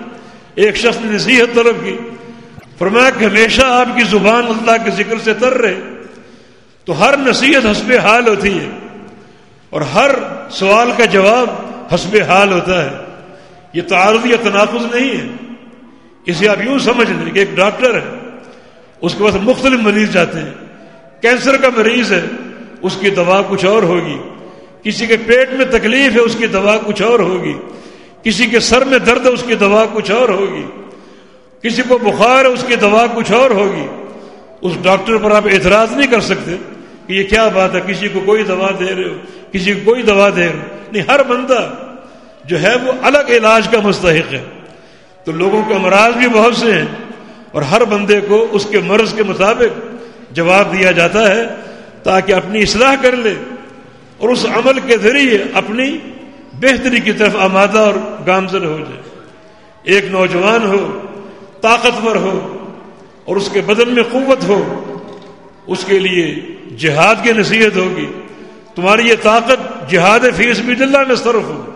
ایک شخص نے نصیحت طلب کی۔ فرمایا کہ ہمیشہ آپ کی زبان اللہ کے ذکر سے تر رہے۔ تو ہر نصیحت حسب حال ہوتی ہے۔ اور ہر سوال کا جواب حسب حال ہوتا ہے۔ یہ تعارض یا تناقض نہیں ہے۔ اسے آپ یوں سمجھ لیں کہ ایک ڈاکٹر ہے، اس کے پاس مختلف مریض جاتے ہیں۔ کینسر کا مریض ہے، اس کی دوا کچھ اور ہوگی۔ کسی کے پیٹ میں تکلیف ہے، اس کی دوا کچھ اور ہوگی۔ کسی کے سر میں درد ہے، اس کی دوا کچھ اور ہوگی۔ کسی کو بخار ہے، اس کی دوا کچھ اور ہوگی۔ اس ڈاکٹر پر آپ اعتراض نہیں کر سکتے۔ کہ یہ کیا بات ہے؟ کسی کو کوئی دوا دے رہے ہو؟ کسی کو کوئی دوا دے رہے ہو؟ نہیں، ہر بندہ جو ہے وہ الگ علاج کا مستحق ہے۔ تو لوگوں کے امراض بھی بہت سے ہیں اور ہر بندے کو اس کے مرض کے مطابق جواب دیا جاتا ہے تاکہ اپنی اصلاح کر لے اور اس عمل کے ذریعے اپنی بہتری کی طرف آمادہ اور گامزن ہو جائے۔ ایک نوجوان ہو، طاقتور ہو اور اس کے بدن میں قوت ہو، اس کے لیے جہاد کی نصیحت ہوگی۔ تمہاری یہ طاقت جہاد فیس بھی اللہ میں صرف ہو۔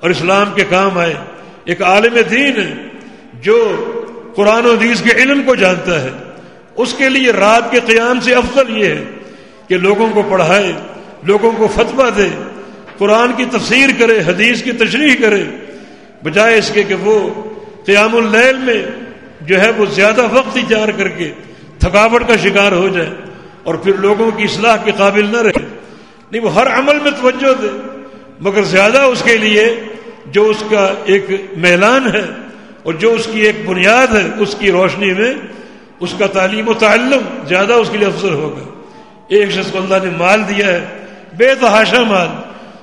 اور اسلام کے کام آئے۔ ایک عالم دین ہے جو قرآن و حدیث کے علم کو جانتا ہے۔ اس کے لیے رات کے قیام سے افضل یہ ہے کہ لوگوں کو پڑھائے، لوگوں کو فتویٰ دے، قرآن کی تفسیر کرے، حدیث کی تشریح کرے۔ بجائے اس کے کہ وہ قیام اللیل میں جو ہے وہ زیادہ وقت اجار کر کے تھکاوٹ کا شکار ہو جائے۔ اور پھر لوگوں کی اصلاح کے قابل نہ رہے۔ نہیں، وہ ہر عمل میں توجہ دے، مگر زیادہ اس کے لیے جو اس کا ایک میلان ہے اور جو اس کی ایک بنیاد ہے، اس کی روشنی میں اس کا تعلیم و تعلم زیادہ اس کے لیے افضل ہوگا۔ ایک شخص کو اللہ نے مال دیا ہے، بے تحاشا مال۔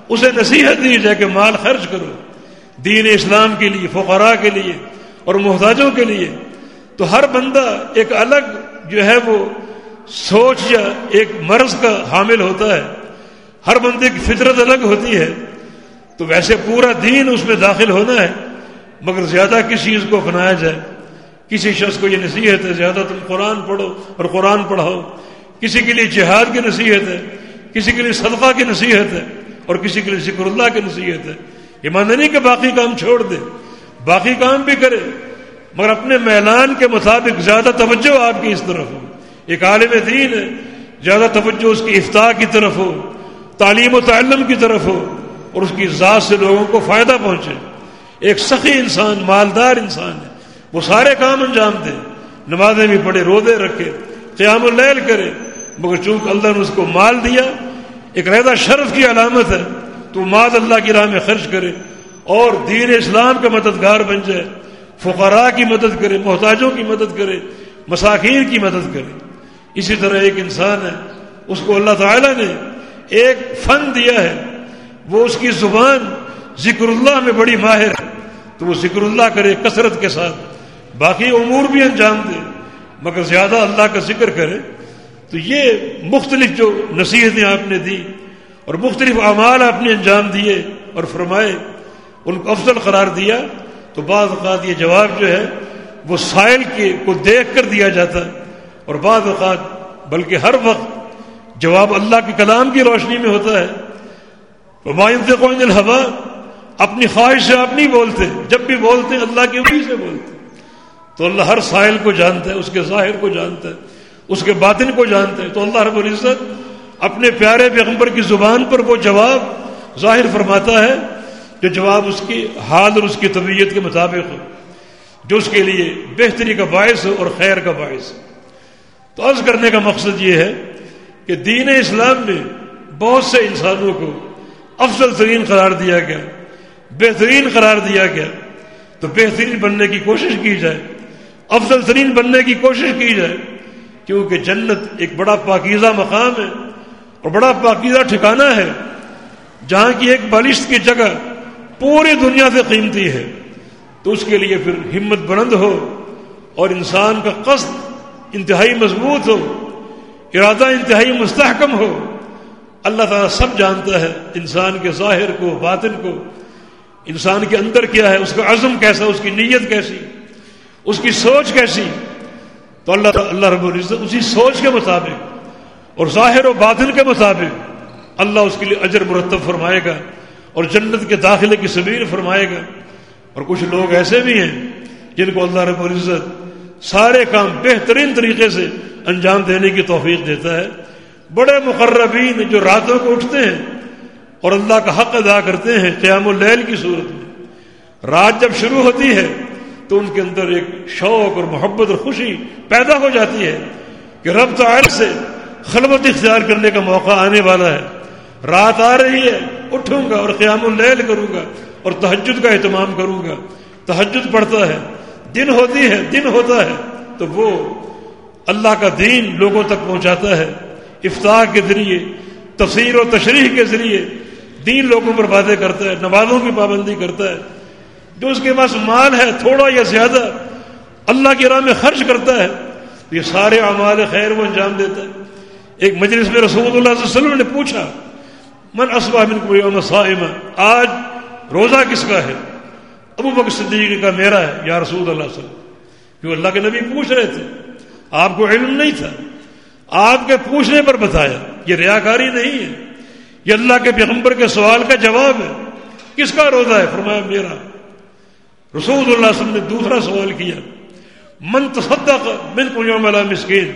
اسے نصیحت دی جائے کہ مال خرچ کرو۔ دین اسلام کے لیے، فقراء کے لیے اور محتاجوں کے لیے۔ تو ہر بندہ ایک الگ جو ہے وہ سوچ یا ایک مرض کا حامل ہوتا ہے، ہر بندے کی فطرت الگ ہوتی ہے۔ تو ویسے پورا دین اس میں داخل ہونا ہے، مگر زیادہ کسی چیز کو اپنایا جائے۔ کسی شخص کو یہ نصیحت ہے، زیادہ تم قرآن پڑھو اور قرآن پڑھاؤ۔ کسی کے لیے جہاد کی نصیحت ہے، کسی کے لیے صدقہ کی نصیحت ہے، اور کسی کے لیے ذکر اللہ کی نصیحت ہے۔ یہ ماننا نہیں کہ باقی کام چھوڑ دے، باقی کام بھی کرے، مگر اپنے میلان کے مطابق زیادہ توجہ آپ کی اس طرف ہو۔ ایک عالم دین ہے۔ زیادہ توجہ اس کی افتاح کی طرف ہو، تعلیم و تعلم کی طرف ہو اور اس کی ذات سے لوگوں کو فائدہ پہنچے۔ ایک سخی انسان، مالدار انسان ہے۔ وہ سارے کام انجام دے۔ نمازیں بھی پڑھے رودے رکھے، قیام اللیل کرے۔ مگر چونکہ اللہ نے اس کو مال دیا، ایک رہتا شرف کی علامت ہے، تو مال اللہ کی راہ میں خرچ کرے اور دین اسلام کا مددگار بن جائے۔ فقراء کی مدد کرے، محتاجوں کی مدد کرے، مساکین کی مدد کرے۔ اسی طرح ایک انسان ہے، اس کو اللہ تعالی نے ایک فن دیا ہے۔ وہ اس کی زبان ذکر اللہ میں بڑی ماہر ہے۔ تو وہ ذکر اللہ کرے کثرت کے ساتھ۔ باقی امور بھی انجام دے۔ مگر زیادہ اللہ کا ذکر کرے۔ تو یہ مختلف جو نصیحتیں آپ نے دی اور مختلف اعمال آپ نے انجام دیے اور فرمائے، ان کو افضل قرار دیا۔ تو بعض اوقات یہ جواب جو ہے، وہ سائل کے کو دیکھ کر دیا جاتا۔ اور بعض اوقات بلکہ ہر وقت جواب اللہ کے کلام کی روشنی میں ہوتا ہے۔ قوائن الحبا اپنی خواہش سے آپ نہیں بولتے، جب بھی بولتے اللہ کی وجہ سے بولتے۔ تو اللہ ہر سائل کو جانتا ہے، اس کے ظاہر کو جانتا ہے، اس کے باطن کو جانتا ہے۔ تو اللہ رب العزت اپنے پیارے پیغمبر کی زبان پر وہ جواب ظاہر فرماتا ہے، جو جواب اس کی حال اور اس کی طبیعت کے مطابق ہو، جو اس کے لیے بہتری کا باعث ہو اور خیر کا باعث ہو۔ تو عرض کرنے کا مقصد یہ ہے کہ دین اسلام میں بہت سے انسانوں کو افضل ترین قرار دیا گیا، بہترین قرار دیا گیا۔ تو بہترین بننے کی کوشش کی جائے، افضل ترین بننے کی کوشش کی جائے، کیونکہ جنت ایک بڑا پاکیزہ مقام ہے اور بڑا پاکیزہ ٹھکانہ ہے، جہاں کی ایک بالشت کی جگہ پوری دنیا سے قیمتی ہے۔ تو اس کے لیے پھر ہمت بلند ہو اور انسان کا قصد انتہائی مضبوط ہو، ارادہ انتہائی مستحکم ہو۔ اللہ تعالیٰ سب جانتا ہے انسان کے ظاہر کو، باطن کو۔ انسان کے اندر کیا ہے؟ اس کا عزم کیسا، اس کی نیت کیسی، اس کی سوچ کیسی۔ تو اللہ اللہ رب العزت اسی سوچ کے مطابق اور ظاہر و باطن کے مطابق اللہ اس کے لیے اجر مرتب فرمائے گا اور جنت کے داخلے کی سبیر فرمائے گا۔ اور کچھ لوگ ایسے بھی ہیں جن کو اللہ رب العزت سارے کام بہترین طریقے سے انجام دینے کی توفیق دیتا ہے۔ بڑے مقربین جو راتوں کو اٹھتے ہیں اور اللہ کا حق ادا کرتے ہیں قیام اللیل کی صورت میں۔ رات جب شروع ہوتی ہے تو ان کے اندر ایک شوق اور محبت اور خوشی پیدا ہو جاتی ہے کہ رب تعالی سے خلوت اختیار کرنے کا موقع آنے والا ہے۔ رات آ رہی ہے، اٹھوں گا اور قیام اللیل کروں گا اور تحجد کا اہتمام کروں گا۔ تحجد پڑتا ہے دن ہوتی ہے، دن ہوتا ہے، تو وہ اللہ کا دین لوگوں تک پہنچاتا ہے۔ افطار کے ذریعے، تفسیر و تشریح کے ذریعے دین لوگوں پر باتیں کرتا ہے، نمازوں کی پابندی کرتا ہے۔ جو اس کے پاس مال ہے، تھوڑا یا زیادہ، اللہ کی راہ میں خرچ کرتا ہے یہ سارے اعمال خیر وہ انجام دیتا ہے۔ ایک مجلس میں رسول اللہ صلی اللہ علیہ وسلم نے پوچھا، من اسبا من کو صائمہ آج روزہ کس کا ہے؟ ابو بکر صدیق کا میرا ہے، یا رسول اللہ صلی اللہ علیہ وسلم۔ کیوں اللہ کے نبی پوچھ رہے تھے؟ آپ کو علم نہیں تھا۔ آپ کے پوچھنے پر بتایا، یہ ریاکاری نہیں ہے۔ یہ اللہ کے پیغمبر کے سوال کا جواب ہے۔ کس کا روزہ ہے؟ فرمایا، میرا۔ رسول اللہ صلی اللہ علیہ وسلم نے دوسرا سوال کیا۔ من تصدق من کو یوم مسکین۔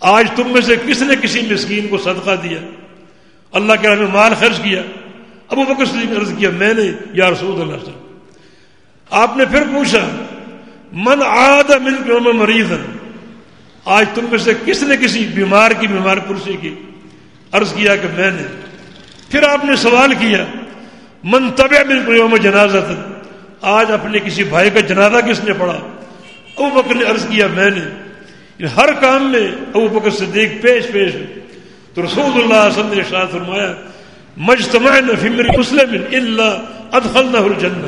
آج تم میں سے کس نے کسی مسکین کو صدقہ دیا؟ اللہ کے راہ میں مال خرچ کیا۔ ابو بکر صدیق نے عرض کیا، میں نے، یا رسول اللہ صلی اللہ آپ نے پھر پوچھا، من عاد من یوم مریض آج تم میں سے کس نے کسی بیمار کی بیمار پرسی کی عرض کیا کہ میں نے؟ پھر آپ نے سوال کیا، من طب من یوم جنازت آج اپنے کسی بھائی کا جنازہ کس نے پڑھا؟ ابو بکر نے عرض کیا، میں نے. ہر کام میں ابو بکر صدیق پیش پیش تو رسول اللہ علیہ وسلم نے فرمایا مجتمع فمر مسلم اللہ ادخلنہ الجنہ.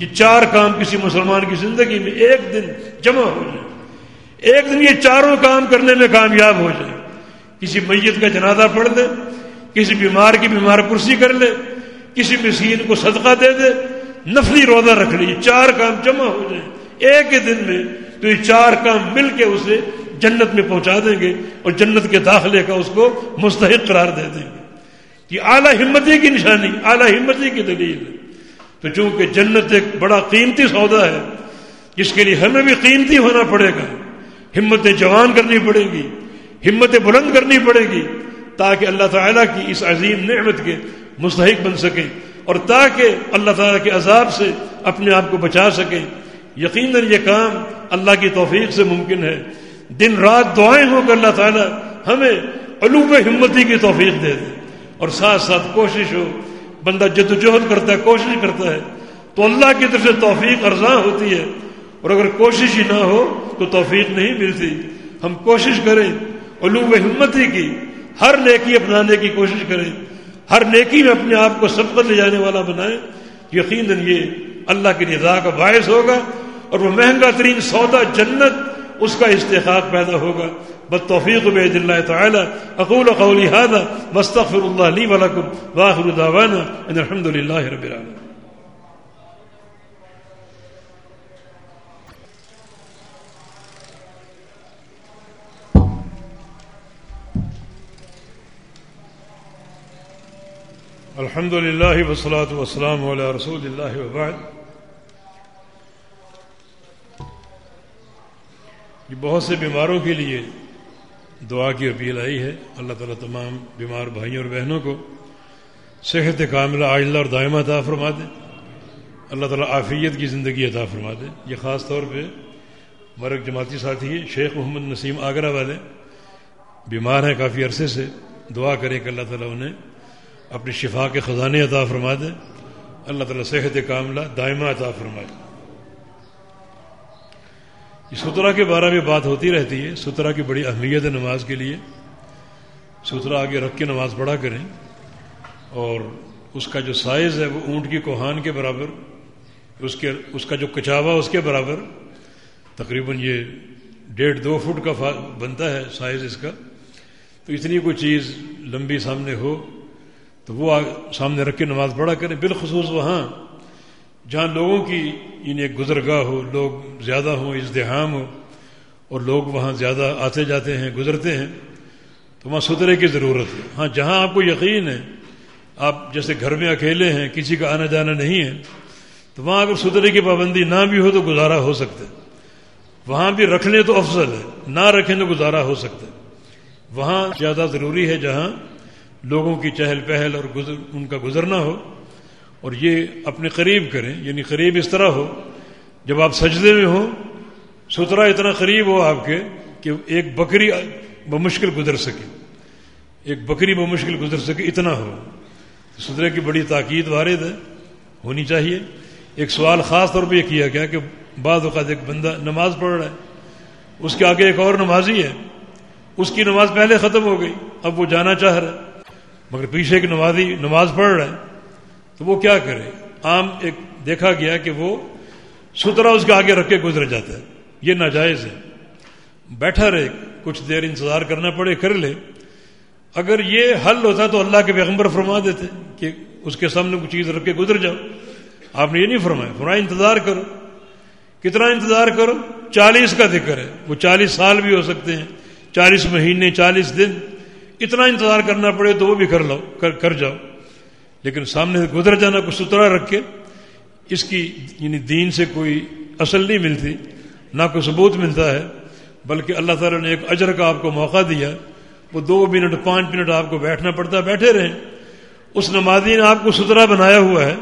یہ چار کام کسی مسلمان کی زندگی میں ایک دن جمع ہو جائے، ایک دن یہ چاروں کام کرنے میں کامیاب ہو جائے۔ کسی میت کا جنازہ پڑھ دے کسی بیمار کی بیمار کرسی کر لے، کسی مسکین کو صدقہ دے دے، نفلی روزہ رکھ لی چار کام جمع ہو جائیں ایک ہی دن میں تو یہ چار کام مل کے اسے جنت میں پہنچا دیں گے اور جنت کے داخلے کا اس کو مستحق قرار دے دیں گے۔ یہ اعلیٰ ہمتی کی نشانی، اعلیٰ ہمتی کی دلیل ہے۔ تو چونکہ جنت ایک بڑا قیمتی سودا ہے جس کے لیے ہمیں بھی قیمتی ہونا پڑے گا۔ ہمتیں جوان کرنی پڑے گی، ہمتیں بلند کرنی پڑے گی، تاکہ اللہ تعالیٰ کی اس عظیم نعمت کے مستحق بن سکیں اور تاکہ اللہ تعالیٰ کے عذاب سے اپنے آپ کو بچا سکیں۔ یقیناً یہ کام اللہ کی توفیق سے ممکن ہے۔ دن رات دعائیں ہوں کہ اللہ تعالیٰ ہمیں علوب ہمتی کی توفیق دے دے اور ساتھ ساتھ کوشش ہو بندہ جد وجہد کرتا ہے، کوشش کرتا ہے، تو اللہ کی طرف سے توفیق ارزاں ہوتی ہے۔ اور اگر کوشش ہی نہ ہو، تو توفیق نہیں ملتی۔ ہم کوشش کریں علوب ہمتی کی۔ ہر نیکی اپنانے کی کوشش کریں۔ ہر نیکی میں اپنے آپ کو سبقت لے جانے والا بنائیں۔ یقیناً یہ اللہ کی رضا کا باعث ہوگا اور وہ مہنگا ترین سودا جنت، اس کا استحقاق پیدا ہوگا۔ بد توفیق بید اللہ تعالی. اقول قولی هذا، واستغفر الله لي ولكم واخر دعوانا ان الحمد لله رب العالمين الحمد لله والصلاة والسلام على رسول الله وبعد یہ بہت سے بیماروں کے لیے دعا کی اپیل آئی ہے۔ اللہ تعالیٰ تمام بیمار بھائیوں اور بہنوں کو صحت کاملہ عائلہ اور دائمہ عطا فرما دے۔ اللہ تعالیٰ عافیت کی زندگی عطا فرما دے۔ یہ خاص طور پہ مرک جماعتی ساتھی ہے شیخ محمد نسیم آگرہ والے۔ بیمار ہیں کافی عرصے سے۔ دعا کریں کہ اللہ تعالیٰ انہیں اپنی شفا کے خزانے عطا فرما دے۔ اللہ تعالیٰ صحت کاملہ دائمہ عطا فرما سترا کے بارے میں بات ہوتی رہتی ہے۔ سترا کی بڑی اہمیت ہے نماز کے لیے۔ سترا آگے رکھ کے نماز پڑھا کریں۔ اور اس کا جو سائز ہے وہ اونٹ کی کوہان کے برابر، اس کے، اس کا جو کچاوا اس کے برابر، تقریباً یہ ڈیڑھ دو فٹ کا بنتا ہے سائز اس کا۔ تو اتنی کوئی چیز لمبی سامنے ہو تو وہ سامنے رکھ کے نماز پڑھا کریں۔ بالخصوص وہاں جہاں لوگوں کی یعنی ایک گزرگاہ ہو، لوگ زیادہ ہوں، ازدحام ہو، اور لوگ وہاں زیادہ آتے جاتے ہیں، گزرتے ہیں، تو وہاں سترے کی ضرورت ہے۔ ہاں جہاں آپ کو یقین ہے، آپ جیسے گھر میں اکیلے ہیں، کسی کا آنا جانا نہیں ہے، تو وہاں اگر سترے کی پابندی نہ بھی ہو تو گزارا ہو سکتا ہے۔ وہاں بھی رکھ لیں تو افضل ہے، نہ رکھیں تو گزارا ہو سکتا ہے۔ وہاں زیادہ ضروری ہے جہاں لوگوں کی چہل پہل اور گزر، ان کا گزرنا ہو۔ اور یہ اپنے قریب کریں یعنی قریب اس طرح ہو، جب آپ سجدے میں ہوں سترا اتنا قریب ہو آپ کے کہ ایک بکری بمشکل گزر سکے۔ ایک بکری بمشکل گزر سکے، اتنا ہو۔ سترے کی بڑی تاکید وارد ہے، ہونی چاہیے۔ ایک سوال خاص طور پہ یہ کیا گیا کہ بعض اوقات ایک بندہ نماز پڑھ رہا ہے، اس کے آگے ایک اور نمازی ہے، اس کی نماز پہلے ختم ہو گئی، اب وہ جانا چاہ رہا ہے، مگر پیچھے ایک نمازی، نماز پڑھ رہا ہے۔ تو وہ کیا کرے؟ عام ایک دیکھا گیا کہ وہ سترا اس کے آگے رکھ کے گزر جاتا ہے۔ یہ ناجائز ہے۔ بیٹھا رہے، کچھ دیر انتظار کرنا پڑے، کر لے۔ اگر یہ حل ہوتا تو اللہ کے پیغمبر فرما دیتے کہ اس کے سامنے کچھ چیز رکھ کے گزر جاؤ۔ آپ نے یہ نہیں فرمایا۔ فرمایا، انتظار کرو۔ کتنا انتظار کرو؟ چالیس کا ذکر ہے۔ وہ چالیس سال بھی ہو سکتے ہیں، چالیس مہینے، چالیس دن۔ اتنا انتظار کرنا پڑے تو وہ بھی کر لو، کر کر جاؤ۔ لیکن سامنے سے گزر جانا کو سترا رکھ کے اس کی یعنی دین سے کوئی اصل نہیں ملتی، نہ کوئی ثبوت ملتا ہے، بلکہ اللہ تعالیٰ نے ایک اجر کا آپ کو موقع دیا، وہ دو منٹ، پانچ منٹ آپ کو بیٹھنا پڑتا، بیٹھے رہیں۔ اس نمازی نے آپ کو سترا بنایا ہوا ہے،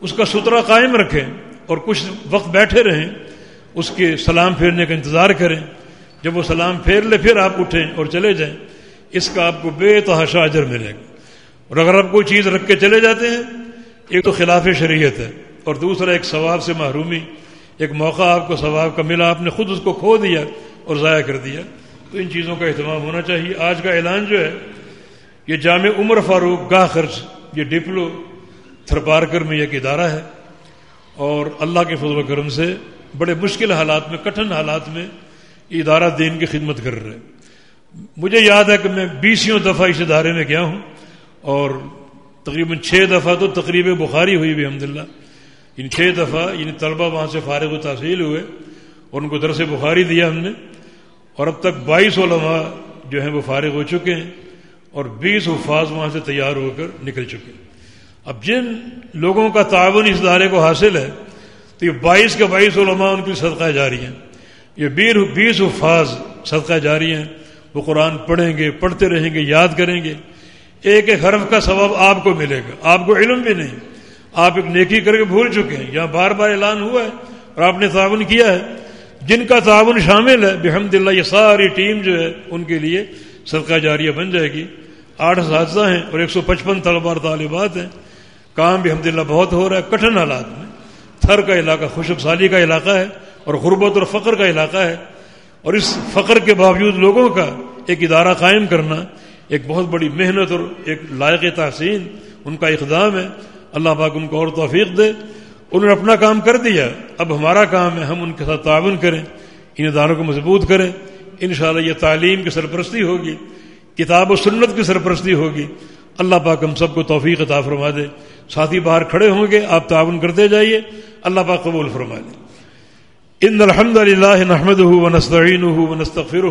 اس کا سترا قائم رکھیں اور کچھ وقت بیٹھے رہیں، اس کے سلام پھیرنے کا انتظار کریں۔ جب وہ سلام پھیر لے، پھر آپ اٹھیں اور چلے جائیں، اس کا آپ کو بے تحاشا اجر ملے گا۔ اور اگر آپ کوئی چیز رکھ کے چلے جاتے ہیں، ایک تو خلاف شریعت ہے اور دوسرا ایک ثواب سے محرومی، ایک موقع آپ کو ثواب کا ملا، آپ نے خود اس کو کھو دیا اور ضائع کر دیا۔ تو ان چیزوں کا اہتمام ہونا چاہیے۔ آج کا اعلان جو ہے، یہ جامع عمر فاروق گاہ خرچ، یہ ڈپلو تھرپارکر میں ایک ادارہ ہے۔ اور اللہ کے فضل و کرم سے بڑے مشکل حالات میں، کٹھن حالات میں یہ ادارہ دین کی خدمت کر رہے مجھے یاد ہے کہ میں بیسوں دفعہ اس ادارے میں گیا ہوں۔ اور تقریباً چھ دفعہ تو تقریب بخاری ہوئی بھی الحمد للہ ان یعنی چھ دفعہ یعنی طلبہ وہاں سے فارغ و تحصیل ہوئے اور ان کو درس بخاری دیا ہم نے۔ اور اب تک بائیس علماء جو ہیں وہ فارغ ہو چکے ہیں اور بیس حفاظ وہاں سے تیار ہو کر نکل چکے ہیں۔ اب جن لوگوں کا تعاون اس ادارے کو حاصل ہے، تو یہ بائیس کے بائیس علماء ان کی صدقہ جاری ہیں۔ یہ بیس حفاظ صدقہ جاری ہیں۔ وہ قرآن پڑھیں گے، پڑھتے رہیں گے، یاد کریں گے۔ ایک ایک حرف کا سبب آپ کو ملے گا۔ آپ کو علم بھی نہیں۔ آپ ایک نیکی کر کے بھول چکے ہیں یہاں بار بار اعلان ہوا ہے اور آپ نے تعاون کیا ہے۔ جن کا تعاون شامل ہے، بحمد اللہ یہ ساری ٹیم جو ہے، ان کے لیے صدقہ جاریہ بن جائے گی۔ آٹھ اساتذہ ہیں اور ایک سو پچپن طلبار طالبات ہیں۔ کام بھی الحمد بہت ہو رہا ہے، کٹھن حالات میں۔ تھر کا علاقہ خوشب سالی کا علاقہ ہے اور غربت اور فقر کا علاقہ ہے۔ اور اس فقر کے باوجود لوگوں کا ایک ادارہ قائم کرنا ایک بہت بڑی محنت اور ایک لائق تحسین، ان کا اقدام ہے۔ اللہ پاک ان کو اور توفیق دے۔ انہوں نے اپنا کام کر دیا۔ اب ہمارا کام ہے، ہم ان کے ساتھ تعاون کریں۔ ان اداروں کو مضبوط کریں۔ انشاءاللہ یہ تعلیم کی سرپرستی ہوگی۔ کتاب و سنت کی سرپرستی ہوگی۔ اللہ پاک ہم سب کو توفیق عطا فرما دے۔ ساتھی باہر کھڑے ہوں گے، آپ تعاون کرتے جائیے۔ اللہ پاک قبول فرما دے۔ ان الحمد لله نحمده ونستعينه ونستغفره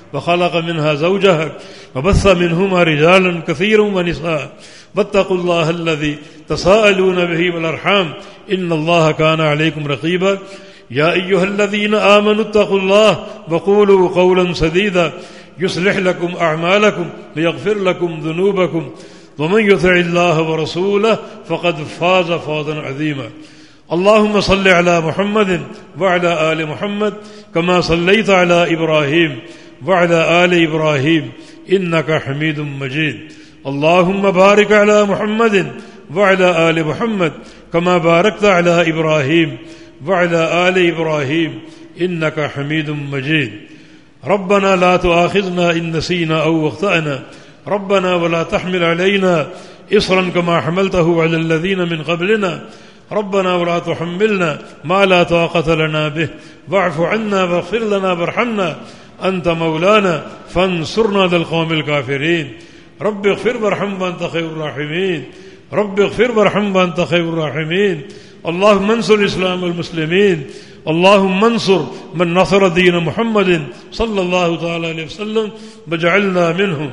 وخلق منها زوجها وبث منهما رجالا كثيرا ونساء. واتقوا الله الذي تساءلون به والأرحام. إن الله كان عليكم رقيبا. يا أيها الذين آمنوا اتقوا الله وقولوا قولا سديدا. يصلح لكم أعمالكم ليغفر لكم ذنوبكم. ومن يطع الله ورسوله فقد فاز فوزا عظيما. اللهم صل على محمد وعلى آل محمد كما صليت على إبراهيم. وعلى آل إبراهيم إنك حميد مجيد. اللهم بارك على محمد وعلى آل محمد كما باركت على إبراهيم وعلى آل إبراهيم إنك حميد مجيد. ربنا لا تؤاخذنا إن نسينا أو اخطأنا ربنا ولا تحمل علينا إصرا كما حملته على الذين من قبلنا. ربنا ولا تحملنا ما لا طاقة لنا به. واعف عنا واغفر لنا وارحمنا. أنت مولانا فانصرنا للقوم الكافرين. رب اغفر وارحم وأنت خير الراحمين. رب اغفر وارحم وأنت خير الراحمين. اللهم انصر الإسلام والمسلمين. اللهم انصر من نصر دين محمد صلى الله تعالى عليه وسلم وجعلنا منهم.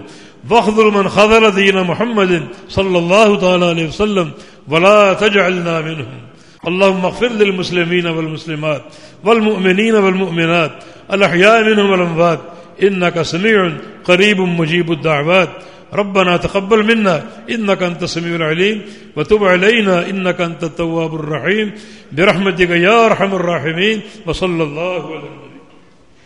واخذل من خذل دين محمد صلى الله تعالى عليه وسلم ولا تجعلنا منهم. اللهم اغفر للمسلمين والمسلمات والمؤمنين والمؤمنات، الأحياء منهم والأموات. إنك سميع قريب مجيب الدعوات. ربنا تقبل منا، إنك أنت السميع العليم. وتب علينا، إنك أنت التواب الرحيم. برحمتك يا أرحم الراحمين. وصلى الله على وسلم